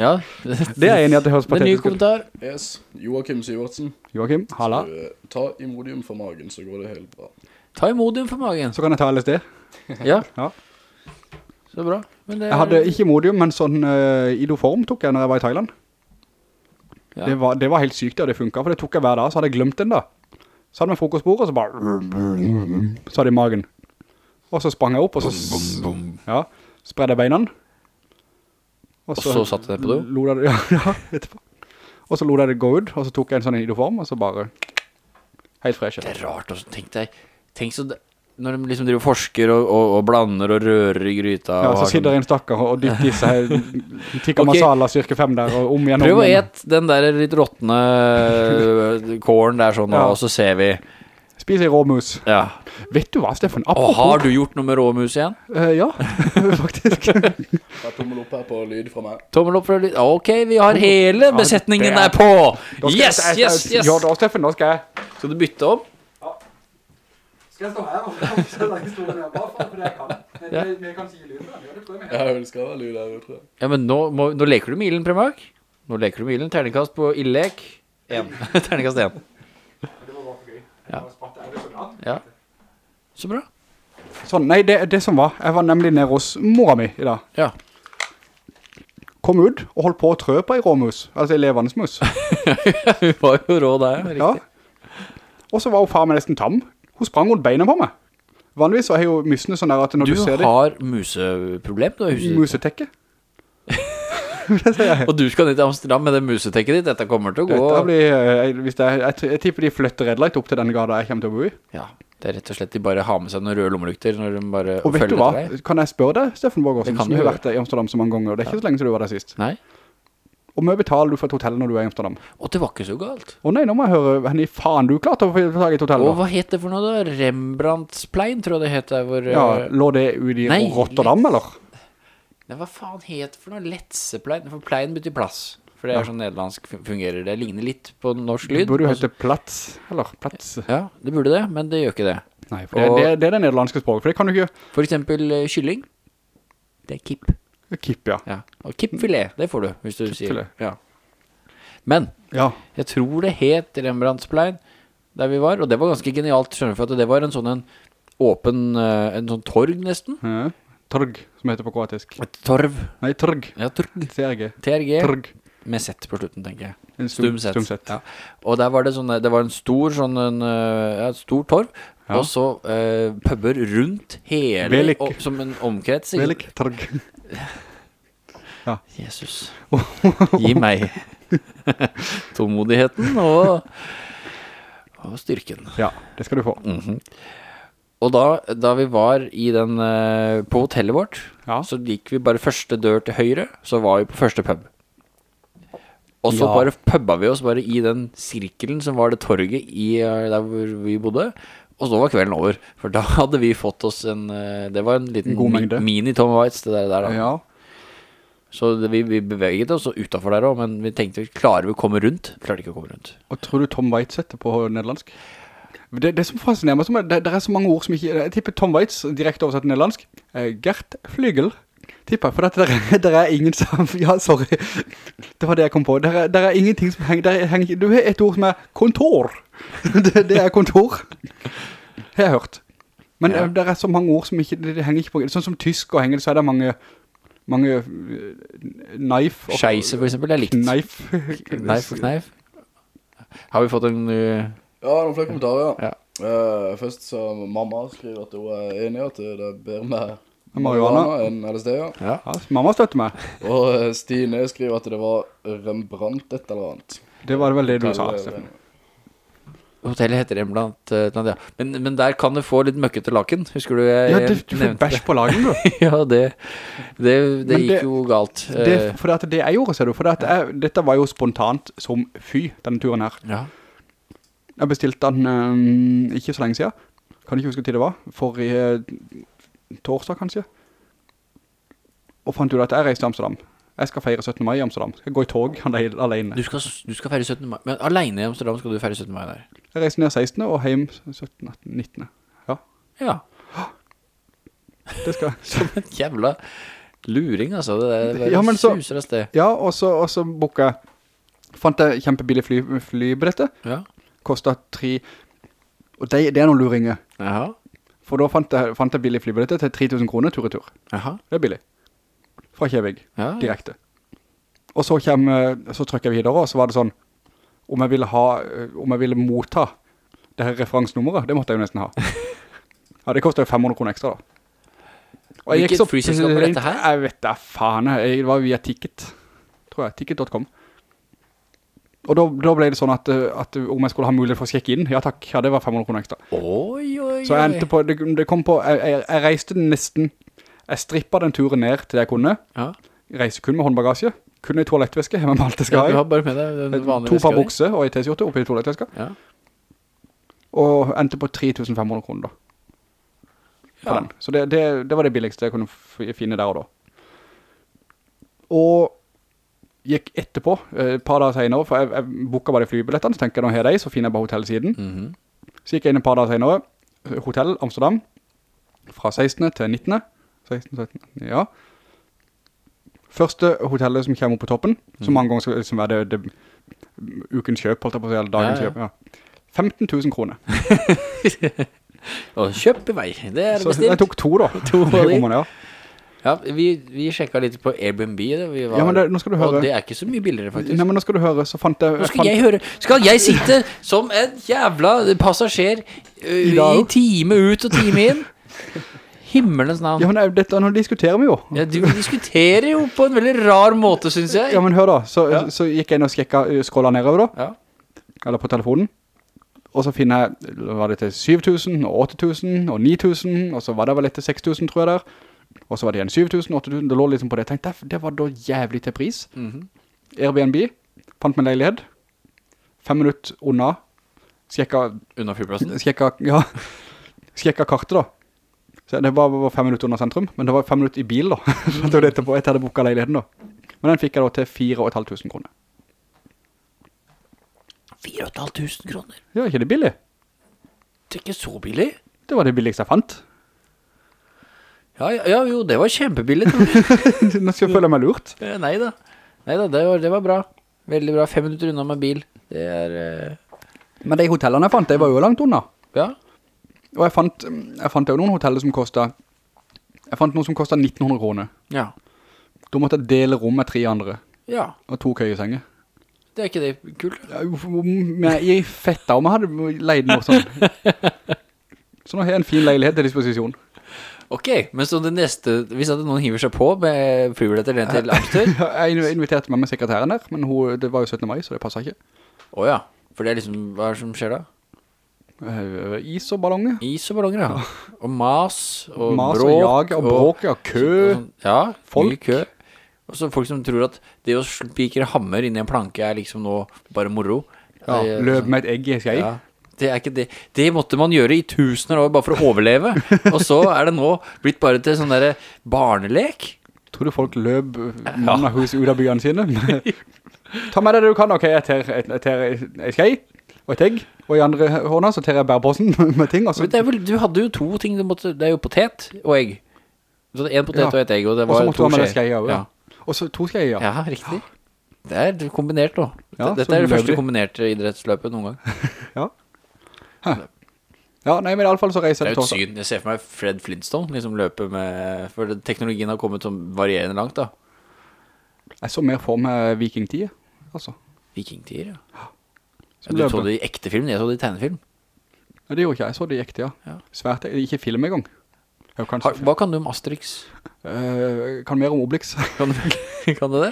S1: Ja.
S2: Det er enig at det høres
S1: Det er en ny kommentar.
S3: Yes, Joachim Sivertsen.
S2: Joachim, halla.
S3: Så, eh, ta Imodium for magen, så går det helt bra.
S1: Ta Imodium for magen.
S2: Så kan jeg ta LSD.
S1: Ja.
S2: Ja.
S1: Så bra. Men det
S2: Jeg hadde ikke Imodium, men sånn uh, Idoform tok jeg når jeg var i Thailand.
S1: Ja.
S2: Det, var, det var helt sykt, ja, det funket, for det tok jeg hver dag, så hadde jeg glemt den da. Så hadde vi frokostbordet, og så bare... Så hadde jeg i magen. Og så sprang jeg opp, og så... Ja, spredde jeg beina.
S1: Og så satte jeg det på do?
S2: Ja, ja, etterpå. Og så lot jeg det gå ut, og så tok jeg en sånn idoform, og så bare... Helt fresh.
S1: Det er rart også. Tenk deg Tenk så når de liksom driver forsker og, og, og blander og rører i gryta.
S2: Ja,
S1: og
S2: så
S1: har
S2: sitter
S1: sånn-
S2: en stakker og dytter i seg tikka
S1: okay.
S2: masala cirka fem der, og om igjen,
S1: Prøv å et den der litt råttende øh, kåren der sånn,
S2: Ja.
S1: og så ser vi.
S2: Spis jeg råmus.
S1: Ja.
S2: Vet du hva, Steffen?
S1: Og har du gjort noe med råmus igjen?
S2: Uh, ja, faktisk.
S3: Ta tommel opp her på lyd fra meg.
S1: Tommel opp fra lyd. Ok, vi har hele besetningen
S2: det er-
S1: er på! Yes, yes, yes!
S2: Ja, da, Steffen, da skal jeg.
S1: Skal du bytte om? Ja.
S2: Skal jeg stå her og fortelle historien her, bare for det jeg kan. Vi kan si lyd ja, den, jeg
S3: Ja, det skal være lyd her, tror jeg.
S1: Ja, men nå, må, nå leker du med ilden, Primark Nå leker du med ilden. Terningkast på illek. En. Terningkast 1
S2: Det var bare for gøy.
S1: Ja. Ja. Så bra.
S2: Sånn, nei, det, det som var, jeg var nemlig nede hos mora mi i dag.
S1: Ja.
S2: Kom ut og holdt på å trø på i råmus, altså i levende mus.
S1: Hun var jo rå der, riktig.
S2: Ja. Og så var hun far meg nesten tam. Hun sprang rundt beina på meg. Vanligvis så er jo musene sånn der at når
S1: Du
S2: du, ser det,
S1: har museproblem du har huset.
S2: musetekke. jeg.
S1: Og du skal ned til Amsterdam med det musetekket ditt. Dette kommer til å gå.
S2: Blir, jeg, er, jeg, tr- jeg tipper de flytter Red Light opp til den gata jeg kommer til å bo i.
S1: Ja, det er rett og slett de bare har med seg noen røde lommelykter når de bare
S2: Og vet du hva?
S1: deg.
S2: Kan jeg spørre deg, Steffen Borgårdsen, som har vært i Amsterdam så mange ganger, og det er ikke så lenge siden du var der sist.
S1: Nei,
S2: Og mye betaler du for et hotell når du er i Amsterdam?
S1: og det var ikke så galt.
S2: Å nei, nå må jeg høre, henne i faen du klarte å få tag i et hotell
S1: Og hva heter det for noe da? Rembrandtsplein, tror jeg det heter. hvor...
S2: Ja,
S1: eh,
S2: lå det ut i Rotterdam, eller?
S1: Nei, hva faen het det for noe? Letseplein? For plein betyr plass. For det er sånn nederlandsk fungerer. Det ligner litt på norsk lyd.
S2: Det burde jo
S1: hette så-
S2: hete Plats, eller Plats.
S1: Ja, det burde det, men det gjør ikke det.
S2: Nei, for det,
S1: Og-
S2: det, det er det nederlandske språket, for det kan du ikke...
S1: For eksempel eh, kylling. Det er kipp.
S2: Kipp, ja.
S1: Ja. Og kippfilet, det får du, hvis du sier. Ja. Men,
S2: Ja,
S1: jeg tror det het Rembrandtsplein der vi var, og det var ganske genialt, skjønner du, for at det var en sånn en åpen, eh, en sånn torg nesten.
S2: ja. Torg, som heter på kroatisk.
S1: Torv.
S2: Nei, Torg.
S1: Ja, torg.
S2: TRG.
S1: TRG.
S2: Torg.
S1: Med sett på slutten, tenker jeg.
S2: En
S1: Stum sett. Ja. Og der var det sånn, det var en stor sånn, en, eh, ja, stor torv,
S2: Ja.
S1: og så uh, pubber rundt hele,
S2: Velik.
S1: og, som en omkrets.
S2: Velik, Torg. ja.
S1: Jesus, gi meg tålmodigheten og, og styrken.
S2: Ja, det skal du få.
S1: Og da, da vi var i den, eh, på hotellet vårt,
S2: Ja.
S1: så gikk vi bare første dør til høyre, så var vi på første pub. Og så
S2: Ja.
S1: bare pubba vi oss bare i den sirkelen som var det torget i, eh, der hvor vi bodde. Og så var kvelden over, for da hadde vi fått oss en, eh, det var en liten
S2: God
S1: mini Tom Waits, det der, der da.
S2: Ja.
S1: Så det, vi, vi beveget oss utenfor der også, men vi tenkte, klarer vi å komme rundt? Klarte ikke å komme rundt.
S2: Og tror du Tom Waits setter på nederlandsk? Det, det som fascinerer meg, som er, det, det er så mange ord som ikke... Jeg tipper Tom Waits, direkte oversatt nederlandsk, eh, Gert Flygel, tipper jeg, for dette der, er- der er ingen som... Ja, sorry. Det var det jeg kom på. Der er, der er ingenting som henger... Der henger du har et ord som er kontor. Det, det er kontor. Har jeg hørt. Men
S1: Ja.
S2: det, er så mange ord som ikke... Det, henger ikke på... Sånn som tysk og engelsk, så er det mange... Mange eh, knife
S1: Scheisse for eksempel, er likt.
S2: Knife.
S1: Knife og kneif. Har vi fått en... uh,
S3: Ja, noen flere kommentarer, ja.
S1: Ja.
S3: Eh, først så mamma skriver at hun er enig at det er bedre med
S2: Marihuana.
S3: enn LSD, ja.
S1: ja.
S2: altså, mamma støtter meg.
S3: Og eh, Stine skriver at det var Rembrandt et eller annet.
S2: Det var vel det du sa,
S3: Hotellet-
S2: Steffen.
S1: Hotellet heter Rembrandt, eh, et eller annet, ja. Men, men der kan du få litt møkkete laken, husker du jeg
S2: Ja, det, du får bæsj på laken, du.
S1: ja, det, det, det gikk
S2: det-
S1: jo galt.
S2: Det, for det, det jeg gjorde, ser du, for jeg, dette var jo spontant som fy, denne turen her.
S1: ja.
S2: Jeg bestilte den øhm, ikke så lenge siden. Kan ikke huske tid det var. Forrige torsdag, kanskje. Og fant ut at jeg reiste til Amsterdam. Jeg skal feire 17. mai i Amsterdam. Skal gå i tog ale- alene.
S1: Du skal, du skal feire 17. mai, men alene i Amsterdam skal du feire 17. mai der.
S2: Jeg reiste ned 16. og hjem 17. 18. 19. Ja,
S1: Ja,
S2: det skal jeg.
S1: som en jævla luring, altså. Det er bare
S2: Ja, så-
S1: suser av sted.
S2: Ja, og så, og så jeg. Fant jeg kjempebillig fly, flybrettet.
S1: Ja.
S2: Kostet tre... Og det, det er noen luringer.
S1: Jaha.
S2: For da fant jeg, fant jeg billig flybillette til 3000 kroner tur i tur.
S1: Jaha.
S2: Det er billig. Fra Kjevig,
S1: Ja.
S2: direkte. Og så, kom, så trykker jeg videre, og så var det sånn, om jeg ville ha, om jeg ville motta det her referansnummeret, det måtte jeg jo nesten ha. Ja, det kostet jo 500 kroner ekstra da. Og jeg
S1: Hvilket
S2: så
S1: flyselskap var dette her?
S2: Jeg vet da faen, jeg, det var via Ticket, tror jeg, ticket.com. Og da, da ble det sånn at, at om jeg skulle ha mulighet for å sjekke inn, ja takk, ja det var 500 kroner ekstra.
S1: Oi, oi,
S2: Så jeg endte på, det, det kom på, jeg, jeg, jeg reiste nesten, jeg strippet den turen ned til det jeg kunne,
S1: Ja.
S2: reiste kun med håndbagasje, kun i toalettveske, med alt jeg
S1: ja,
S2: skal
S1: du
S2: ha
S1: har bare med deg den
S2: i.
S1: vanlige
S2: To par bukser og i t-skjorte oppi toalettveska,
S1: Ja.
S2: og endte på 3500 kroner da.
S1: Ja.
S2: Så det, det, det var det billigste jeg kunne finne der og da. Og gikk etterpå, eh, et par dager senere, for jeg, jeg boket bare flybillettene, så tenker jeg, nå har jeg så finner jeg bare hotellsiden.
S1: Mhm.
S2: Så gikk jeg inn et par dager senere, hotell Amsterdam, fra 16. til 19. 16, 17, ja. Første hotellet som kommer opp på toppen, som mange ganger skal liksom være det, det ukens kjøp, holdt jeg på å si, eller dagens
S1: Ja, ja.
S2: kjøp, ja. 15 000 kroner.
S1: Og kjøp i vei, det er
S2: Så jeg
S1: bestilt.
S2: tok to da.
S1: To
S2: rommene, ja.
S1: Ja, vi, vi sjekket litt på Airbnb, det. Var,
S2: Ja, men det, nå skal du høre.
S1: og det er ikke så mye billigere, faktisk.
S2: Nei, men nå skal du høre, så fant jeg...
S1: Nå skal
S2: fant,
S1: jeg høre Skal jeg sitte som en jævla passasjer uh,
S2: I
S1: i, time ut og time inn? Himmelens navn.
S2: Ja, men det- dette, nå diskuterer vi jo.
S1: Ja, du diskuterer jo på en veldig rar måte, synes jeg.
S2: Ja, men hør da, så,
S1: Ja.
S2: så gikk jeg inn og skrekket uh, nedover da,
S1: Ja.
S2: eller på telefonen, og så finner jeg, var det til 7000, og 8000, og 9000, og så var det vel litt til 6000, tror jeg der, og så var det igjen 7000, 8000, det lå liksom på det. Jeg tenkte, det var da jævlig til pris.
S1: Mhm.
S2: Airbnb, fant meg en leilighet, fem minutter unna, skjekket,
S1: Unna flyplassen.
S2: skjekket, ja, skjekket kartet da. Så det var, var fem minutter unna sentrum, men det var fem minutter i bil da. det var det etterpå, etter jeg hadde boket leiligheten da. Men den fikk jeg da til 4,500 kroner.
S1: 4500 kroner.
S2: Ja, ikke det billig?
S1: Det er ikke så billig.
S2: Det var det billigste jeg fant.
S1: Ja, ja, jo, det var kjempebillig.
S2: Nå skal jeg føle meg lurt.
S1: Neida, Nei da. Nei da, det var, det var bra. Veldig bra. Fem minutter unna med bil. Det er eh,
S2: Men de hotellene jeg fant, de var jo langt unna.
S1: Ja.
S2: Og jeg fant, jeg fant jo noen hoteller som kostet, jeg fant noen som kostet 1900 kroner.
S1: Ja.
S2: Da måtte jeg dele rom med tre andre,
S1: Ja.
S2: og to køyesenger.
S1: Det er ikke det kult.
S2: Ja, Men jeg fetta om jeg hadde leid noe sånn. Så nå har jeg en fin leilighet til disposisjon.
S1: Ok, men så det neste, hvis at noen hiver seg på med flybilletter ned til Amstur
S2: Jeg inviterte meg med sekretæren der, men hun, det var jo 17. mai, så det passet ikke.
S1: åja, for det er liksom, hva er det som skjer da?
S2: Eh, Is og ballonger.
S1: Is og ballonger, ja. Og mas, og
S2: Mas og jag og bråk, ja, kø.
S1: ja,
S2: folk.
S1: kø. Og så folk som tror at det å spikre hammer inn i en planke er liksom nå bare moro.
S2: Ja, løp med et egg i skei.
S1: Ja, det er ikke det. Det måtte man gjøre i tusener år bare for å overleve. Og så er det nå blitt bare til sånn der barnelek.
S2: Tror du folk løp noen av hus ut av byene sine? Ta med deg det du kan. Ok, jeg tar, jeg, jeg tar en skei og et egg, og i andre hånda så tar jeg bærposen med ting,
S1: vel, du hadde jo to ting, du måtte, det er jo potet og egg. Så det en potet
S2: Ja.
S1: og et egg, og det
S2: og så måtte du ha med deg skei
S1: Ja.
S2: ja. Og så to skei, ja.
S1: ja, riktig. Det er kombinert nå.
S2: Ja,
S1: Dette er det første kombinerte idrettsløpet noen gang.
S2: Ja, nei, men i alle fall så reiser
S1: Det
S2: jeg
S1: er jo
S2: til
S1: et
S2: torsdag.
S1: syn. Jeg ser for meg Fred Flintstone liksom løpe med For teknologien har kommet som varierende langt, da.
S2: Jeg så mer for meg vikingtid, altså.
S1: Vikingtider, ja. Ja du så det i ekte film, jeg så det i tegnefilm.
S2: Nei, det gjorde ikke jeg, jeg så det i ekte, ja.
S1: Ja.
S2: Svært, ikke film engang.
S1: Har, hva kan du om Asterix?
S2: Uh, kan mer om Obelix.
S1: Kan kan du det?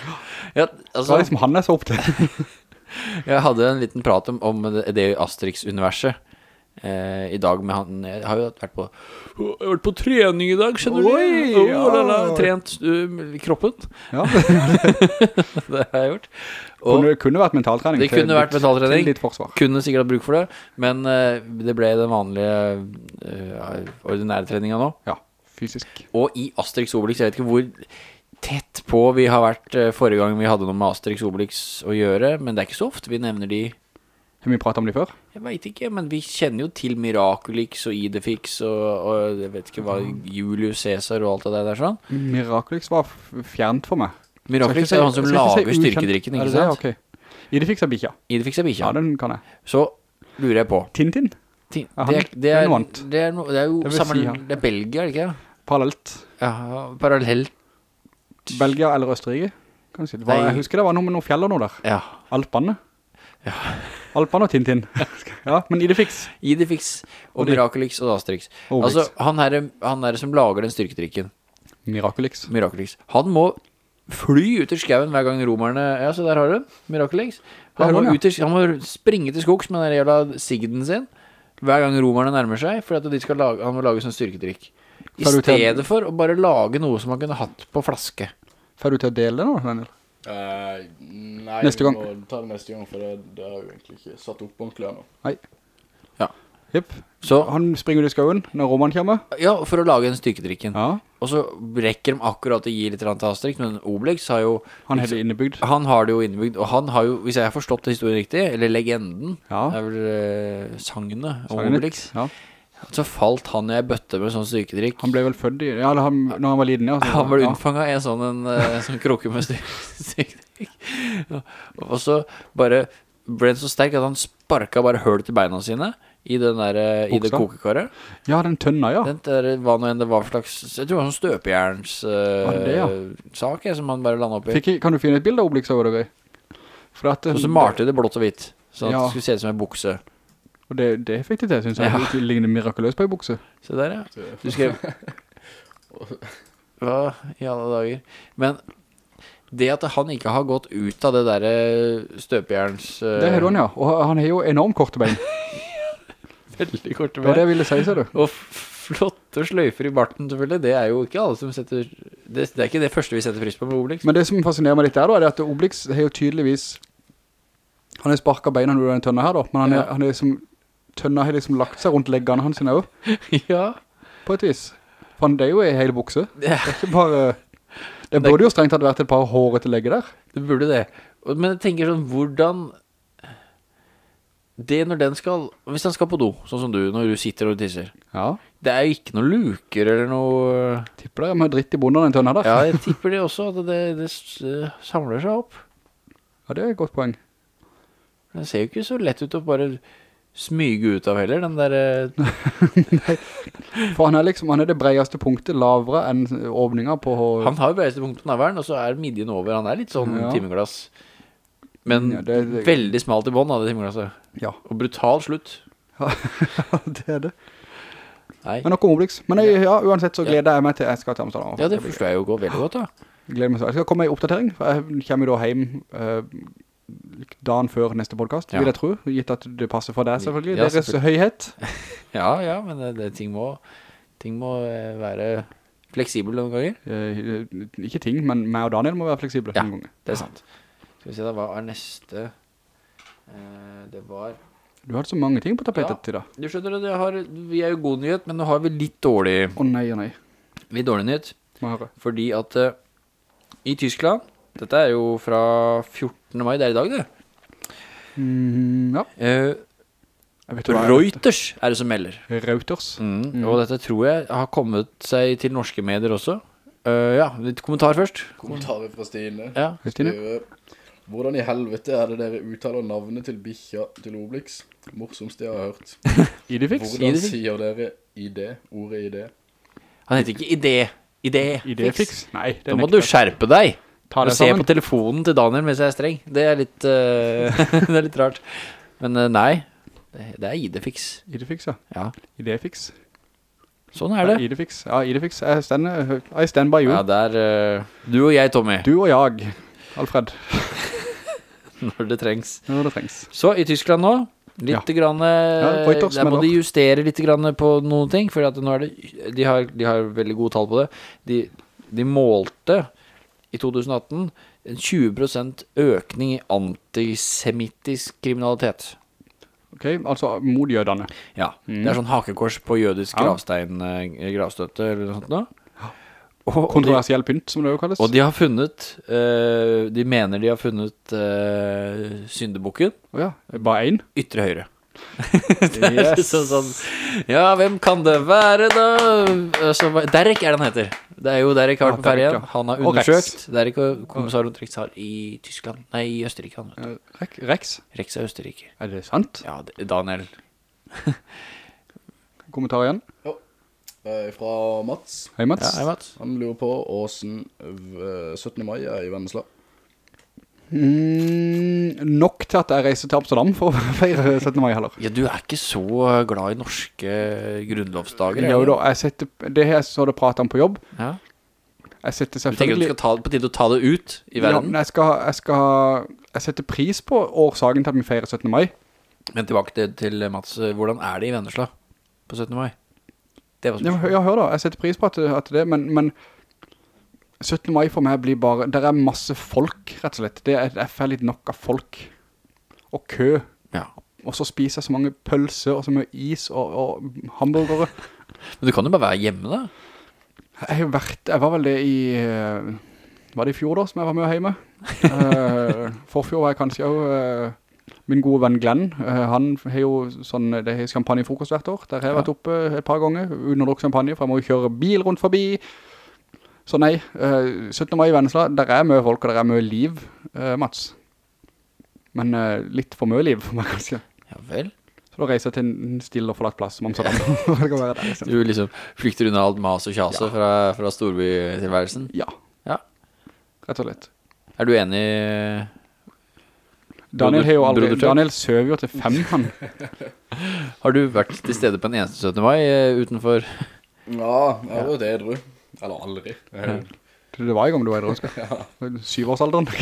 S1: Ja,
S2: Det
S1: altså,
S2: var liksom han jeg så opp til.
S1: jeg hadde en liten prat om, om det, det Asterix-universet eh, i dag med han Jeg har jo vært på vært på trening i dag, skjønner du? Oh,
S2: ja.
S1: la, la, trent uh, kroppen.
S2: Ja,
S1: Det har jeg gjort. Og
S2: kunne, kunne vært mentaltrening.
S1: Det
S2: til
S1: kunne vært mentaltrening.
S2: Litt forsvar.
S1: kunne sikkert hatt bruk for det, men eh, det ble den vanlige uh, ordinære treninga nå.
S2: Ja, fysisk.
S1: Og i Asterix Obelix, jeg vet ikke hvor tett på vi har vært forrige gang vi hadde noe med Asterix Obelix å gjøre, men det er ikke så ofte vi nevner de
S2: Har vi pratet om de før?
S1: Jeg vet ikke, men vi kjenner jo til Miraculix og Idefix og, og jeg vet ikke hva, Julius Caesar og alt det der sånn.
S2: Miraculix var fjernt for meg.
S1: Miraculix er han som
S2: ikke
S1: lager styrkedrikken,
S2: Er
S1: ikke
S2: det det?
S1: sant?
S2: Ok. Idefix er bikkja.
S1: Idefix er
S2: Ja, den kan jeg.
S1: Så lurer jeg på
S2: Tintin?
S1: Det, er, det,
S2: det er
S1: er,
S2: noe annet.
S1: det, er det er jo
S2: sammen.
S1: Det er Belgia, er det ikke?
S2: Parallelt.
S1: Ja, parallelt.
S2: Belgia eller Østerrike? Kan du si. Det var, jeg husker det var noe med noen fjell og noe der.
S1: Ja.
S2: Alpene. Alpene og Tintin. ja, men Idefix.
S1: Idefix og
S2: Og
S1: Miraculix og Asterix.
S2: Og
S1: Altså, han her, han her som lager den styrketrikken,
S2: Miraculix.
S1: Miraculix. Han må fly ut i skauen hver gang romerne Ja, så der har du. Miracle-Eggs. Han, må ut i- han må springe til skogs med den jævla sigden sin hver gang romerne nærmer seg, for lage, han må lage sånn styrkedrikk. I
S2: til-
S1: stedet for å bare lage noe som han kunne hatt på flaske.
S2: Får du til å dele det nå, Daniel?
S3: Eh, nei,
S2: Neste gang.
S3: vi må ta det neste gang, for det, det har jo egentlig ikke satt opp ordentlig ennå.
S2: Nei.
S1: Ja.
S2: Jepp.
S1: Så,
S2: Han springer ut i skauen når Roman kommer.
S1: ja, for å lage den styrkedrikken.
S2: Ja.
S1: Og så rekker de akkurat å gi litt til Astrid, men Obelix har jo
S2: Han har det innebygd.
S1: Han har det jo innebygd, og han har jo, hvis jeg har forstått historien riktig, eller legenden,
S2: Ja.
S1: det er vel eh, sangene om. Obelix,
S2: Ja.
S1: Så falt han i ei bøtte med sånn styrkedrikk.
S2: Han ble vel født i Ja, han, når han var liten, ja. så-
S1: Han ble
S2: ja.
S1: unnfanget i en sånn, en, eh, sånn krukke med styr- styrkedrikk. Ja. Og så bare ble han så sterk at han sparka bare høl til beina sine i, den der, eh, i det
S2: kokekarret
S1: kokekaret.
S2: Ja, den tønna, ja.
S1: Den der, hva nå enn det var for slags Jeg tror det var sånn støpejerns
S2: Var det det, ja?
S1: sak som han bare landa oppi.
S2: Fikk, kan du finne et bilde av Obelix over det? For at,
S1: Og så malte de det blått og hvitt, sånn at det skulle se ut som en bukse.
S2: Og det, det fikk de til, synes jeg.
S1: Ja.
S2: Det ligner mirakuløst på en bukse.
S1: Se der, ja. Du skrev Hva i alle dager? Men det at han ikke har gått ut av det der eh, støpejerns eh,
S2: Det har han, ja. Og han har jo enormt korte bein.
S1: Veldig korte
S2: Det var det jeg ville si, ser du.
S1: Og flotte sløyfer i barten, selvfølgelig. Det er jo ikke alle som setter Det, det er ikke det første vi setter pris på med Obelix.
S2: Men det som fascinerer meg litt der da, er at Obelix har jo tydeligvis Han har sparket beina under den tønne her da, men han er, han er liksom Tønna har liksom lagt seg rundt leggene hans sine også,
S1: ja.
S2: på et vis. For det er jo en hel bukse.
S1: Det,
S2: Det er ikke bare Det burde jo strengt tatt vært et par håret til legget der.
S1: det burde det. Men jeg tenker sånn, hvordan Det når den skal Hvis den skal på do, sånn som du, når du sitter og tisser
S2: Ja.
S1: Det er jo ikke noen luker eller noe
S2: Tipper det jeg må ha dritt i bunnen av den tønna der.
S1: Ja, jeg tipper det også, at det, det s- eh, samler seg opp.
S2: Ja, det er et godt poeng.
S1: Det ser jo ikke så lett ut å bare smyge ut av heller, den der Nei,
S2: For han er liksom, han er det breieste punktet lavere enn åpninga på
S1: Han har jo bredeste punktet på navlen, og så er midjen over. Han er litt sånn
S2: Ja.
S1: timeglass. Men
S2: Ja, det- det-
S1: veldig smalt i bånd av det timeglasset.
S2: Ja,
S1: Og brutal slutt.
S2: Ja, det er det.
S1: Nei.
S2: Men nok om Obelix. Men jeg, ja, uansett så gleder jeg meg til jeg skal til Amsterdam.
S1: Ja, det forstår jeg jo veldig godt, da.
S2: Gleder meg så. Jeg skal komme i oppdatering, for jeg kommer jo da hjem eh, dagen før neste podcast,
S1: Ja.
S2: vil jeg tro, gitt at det passer for deg selvfølgelig.
S1: Ja,
S2: Deres høyhet.
S1: Ja, ja, men det, det, ting må, ting må eh, være fleksibel noen ganger.
S2: Eh, ikke ting, men meg og Daniel må være fleksible
S1: Ja.
S2: noen ganger.
S1: Det er sant. Skal vi se da, hva er neste? Eh, det var...
S2: Du har så mange ting på tapetet
S1: Ja.
S2: i dag.
S1: Du skjønner det, har, vi er jo god nyhet, men nå har vi litt dårlig,
S2: Å nei, å nei.
S1: Vi er dårlig nyhet. Fordi at eh, i Tyskland, dette er jo fra 14. mai, det er i dag det.
S2: Mm, ja, Uh.
S1: Reuters er det som melder.
S2: Reuters.
S1: Mm. Og dette tror jeg har kommet seg til norske medier også. Uh, ja, litt kommentar først.
S3: Kommentarer fra Stine.
S1: Ja.
S3: Stine. Hvordan i helvete er det dere uttaler navnet til bikkja til Obelix? Morsomst jeg har hørt.
S2: Idefix?
S3: Hvordan
S1: Idefix?
S3: sier dere ID? Ordet ID?
S1: Han heter ikke Idé. Idé.
S2: Idefix? Nei, det
S1: Da må du skjerpe deg.
S2: Ta
S1: Og
S2: det
S1: se på telefonen til Daniel mens jeg er streng. Det er litt, uh, det er litt rart. Men uh, nei, det, det er idefix.
S2: Idefix, ja.
S1: Ja,
S2: Idefix.
S1: sånn er det.
S2: Idefix. Ja, Idefix. I stand, I stand by you.
S1: Ja, det er uh, du og jeg, Tommy,
S2: Du og jeg, Alfred,
S1: når det trengs.
S2: når det trengs.
S1: Så i Tyskland nå, litt
S2: Ja.
S1: grann, eh,
S2: Reuters
S1: der må de justere litt grann på noen ting, for at nå er det, de har, de har veldig gode tall på det. De, de målte i 2018 en 20% økning i antisemittisk kriminalitet.
S2: Ok, altså mot jødene.
S1: Ja, det er sånn hakekors på jødisk
S2: Ja.
S1: gravstein, eh, gravstøtte eller noe sånt da. Og,
S2: Kontroversiell pynt, som det jo kalles.
S1: og de har funnet, eh, de mener de har funnet uh, syndebukken,
S2: Å ja, bare en.
S1: ytre høyre. det er liksom sånn, ja, hvem kan det være da? Så, Derek er det han heter. Det er jo Derek har
S2: Ja,
S1: vært på ferien.
S2: Ja.
S1: Han har
S2: Og
S1: undersøkt. Derek og kommissar Rundt-Rex har i Tyskland, nei, i Østerrike. Han.
S2: Eh, Rek- Rex.
S1: Rex er Østerrike.
S2: Er det sant?
S1: Ja, det- Daniel.
S2: Kommentar igjen.
S3: Jo fra Mats.
S2: Hei, Mats.
S1: Ja, hei, Mats.
S3: Han lurer på åsen eh, 17. mai er i Vennesla.
S2: Mm, nok til at jeg reiser til Amsterdam for å feire 17. mai heller.
S1: Ja, du er ikke så glad i norske grunnlovsdager, er
S2: Jo da, jeg setter, det er så det pratet om på jobb.
S1: Ja.
S2: Jeg setter selvfølgelig...
S1: Du tenker du skal ta, på tide å ta det ut i verden?
S2: Ja, jeg skal, jeg skal... Jeg setter pris på årsaken til at vi feirer 17. mai.
S1: Men tilbake til, til Mats, hvordan er det i Vennesla på 17. mai? Det var spørsmålet.
S2: ja, hør da, jeg setter pris på at, at det, men, men 17. mai for meg blir bare, der er masse folk, rett og slett. Det er, jeg får litt nok av folk. Og kø.
S1: Ja.
S2: Og så spiser jeg så mange pølser, og så mye is og, og hamburgere.
S1: Men du kan jo bare være hjemme da.
S2: Jeg har vært, jeg var vel det i, eh, var det i fjor da, som jeg var med hjemme? uh, forfjor var jeg kanskje jo, Uh, min gode venn Glenn, eh, han har jo sånn, det er champagnefrokost hvert år, der har jeg vært oppe et par ganger, underdrukk champagne, for jeg må jo kjøre bil rundt forbi. Så nei, eh, 17. mai i Vennesla, der er mye folk, og der er mye liv, eh, Mats. Men eh, litt for mye liv, for meg, kanskje.
S1: Ja vel.
S2: Så da reiser jeg til en stille og forlatt plass, som Amsterdam. det liksom.
S1: Du liksom flykter unna alt mas og kjase fra, fra storbytilværelsen.
S2: Ja,
S1: Ja.
S2: rett og slett.
S1: Er du enig?
S2: Daniel har jo aldri, Daniel søver jo til fem, han.
S1: Har du vært til stede på en eneste 17. mai eh, utenfor?
S3: Ja, jeg det, tror edru. Eller aldri. Er
S2: Det var i gang du var i Drønska. Syvårsalderen.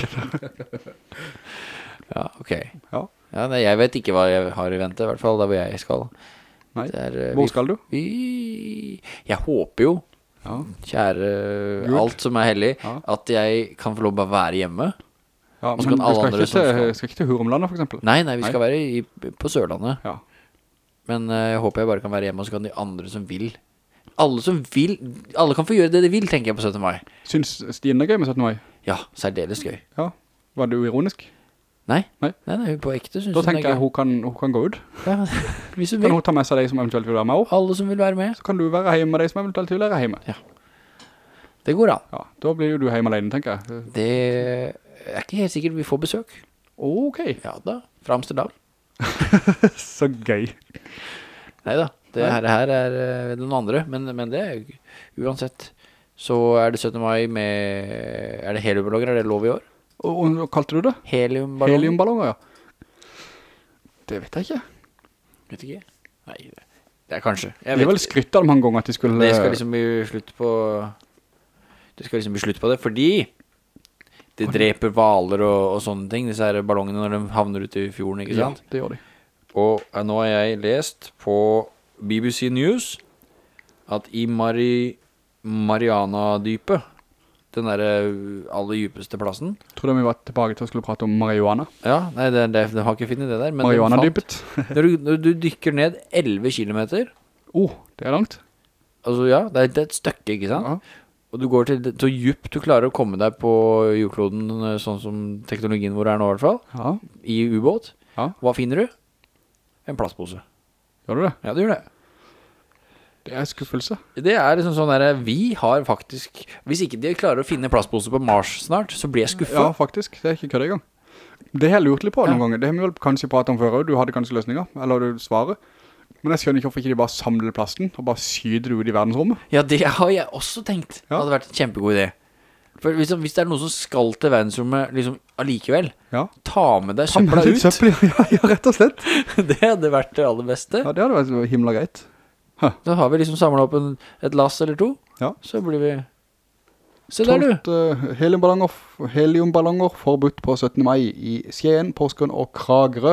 S1: Ja, ok.
S2: Ja.
S1: Ja, nei, jeg vet ikke hva jeg har i vente, i hvert fall der hvor jeg skal.
S2: Nei.
S1: Er, eh,
S2: Hvor
S1: vi-
S2: skal du?
S1: Vi, jeg håper jo,
S2: Ja.
S1: kjære
S2: Gud.
S1: alt som er heldig,
S2: Ja.
S1: at jeg kan få lov å være hjemme.
S2: Ja, men skal
S1: vi
S2: skal ikke, til,
S1: skal.
S2: ikke til Hurumlandet, for eksempel?
S1: Nei, nei, vi
S2: Nei.
S1: skal være i, på Sørlandet.
S2: Ja.
S1: Men eh, jeg håper jeg bare kan være hjemme, og så kan de andre som vil. Alle som vil, alle kan få gjøre det de vil, tenker jeg på 17. mai.
S2: Synes Stine er gøy med 17. mai?
S1: Ja, særdeles gøy.
S2: Ja. Var du ironisk?
S1: Nei,
S2: Nei.
S1: nei, nei på ekte synes
S2: Da
S1: hun
S2: tenker
S1: er
S2: jeg hun kan, hun kan gå ut.
S1: Ja, hvis hun
S2: Kan hun ta med seg de som eventuelt vil være med også?
S1: Alle som vil være med.
S2: Så kan du være hjemme med de som eventuelt vil være hjemme. Ja.
S1: Det går da.
S2: Ja, da blir jo du hjemme alene, tenker jeg.
S1: Det er ikke helt sikkert vi får besøk.
S2: Ok.
S1: Ja da, fra Amsterdam.
S2: Så gøy.
S1: Neida, det her, her er eh, noen andre, men, men det er uansett. Så er det 17. mai med, er det heliumballonger, er det lov i år?
S2: Og, og hva kalte du det?
S1: Heliumballonger?
S2: Heliumballonger, ja. Det vet jeg ikke.
S1: Vet ikke. Nei, det er kanskje.
S2: Jeg det
S1: er
S2: vel skrytt av mange ganger at de skulle...
S1: det skal liksom bli slutt på, det skal liksom bli slutt på det, fordi det dreper valer og, og sånne ting, disse her ballongene når de havner ute i fjorden, ikke
S2: Ja, det gjør de.
S1: Og nå har jeg lest på BBC News at i Mari Mariana-dypet, den der eh, aller djupeste plassen,
S2: Tror du vi var tilbake til å skulle prate om marihuana?
S1: ja, nei, det, det, det har ikke funnet det der,
S2: Marihuana-dypet.
S1: når, du, når du dykker ned 11 kilometer,
S2: Oh, det er langt.
S1: altså ja, det er, det er et stykke, ikke sant?
S2: Ja.
S1: Og du går til så djupt du klarer å komme deg på jordkloden, eh, sånn som teknologien vår er nå i hvert fall,
S2: Ja,
S1: i ubåt.
S2: Ja.
S1: Hva finner du? En plastpose.
S2: Gjør du det?
S1: Ja, du gjør det.
S2: Det er skuffelse.
S1: Det er liksom sånn der, vi har faktisk, hvis ikke de klarer å finne plastpose på Mars snart, så blir jeg skuffet.
S2: Ja, faktisk. Det er ikke kødde i gang. Det har jeg lurt litt på noen
S1: Ja.
S2: ganger. Det har vi vel kanskje pratet om før. Du hadde kanskje løsninger, eller du svarer. Men jeg skjønner ikke hvorfor ikke de bare samler plasten og bare syder ut i verdensrommet.
S1: Ja, det har jeg også tenkt. Det hadde vært en kjempegod idé. For hvis, hvis det er noen som skal til verdensrommet liksom allikevel,
S2: Ja.
S1: ta med deg
S2: søppel
S1: søpla ut.
S2: søppel, ja, ja, rett og slett.
S1: det hadde vært det aller beste.
S2: Ja, det hadde vært himla greit.
S1: Da har vi liksom samlet opp en, et lass eller to,
S2: Ja.
S1: så blir vi... Se der du.
S2: Tolvt, eh, heliumballonger, heliumballonger forbudt på 17. mai i Skien, Porsgrunn og Kragerø.